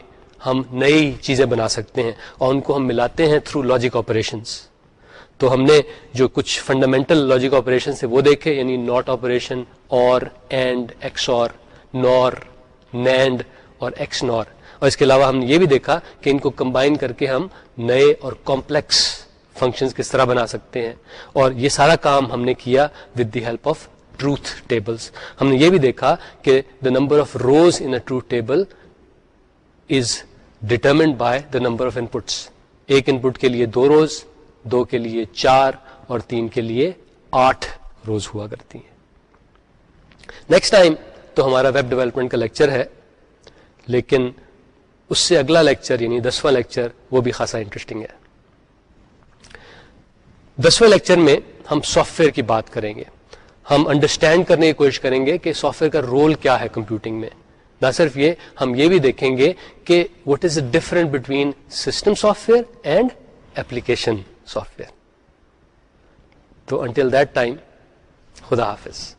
ہم نئی چیزیں بنا سکتے ہیں اور ان کو ہم ملاتے ہیں تھرو لاجک آپریشنس تو ہم نے جو کچھ فنڈامنٹل لاجک آپریشن سے وہ دیکھے یعنی not operation or and XOR NOR NAND اور ایکس نور اور اس کے علاوہ ہم نے یہ بھی دیکھا کہ ان کو کمبائن کر کے ہم نئے اور کمپلیکس فنکشنز کس طرح بنا سکتے ہیں۔ اور یہ سارا کام ہم نے کیا with the help of truth tables ہم نے یہ بھی دیکھا کہ the number of rows in truth table is determined by the number of inputs ایک ان پٹ کے لیے دو روز دو کے لیے چار اور تین کے لیے آٹھ روز ہوا کرتی ہیں۔ نیکسٹ ٹائم تو ہمارا ویب ڈیولپمنٹ کا لیکچر ہے، لیکن اس سے اگلا لیکچر یعنی دسواں لیکچر وہ بھی خاصا انٹرسٹنگ ہے۔ دسویں لیکچر میں ہم سافٹ ویئر کی بات کریں گے۔ ہم انڈرسٹینڈ کرنے کی کوشش کریں گے کہ سافٹ ویئر کا رول کیا ہے کمپیوٹنگ میں۔ نہ صرف یہ، ہم یہ بھی دیکھیں گے کہ what is a different between system software and application software تو انٹل دیٹ ٹائم خدا حافظ۔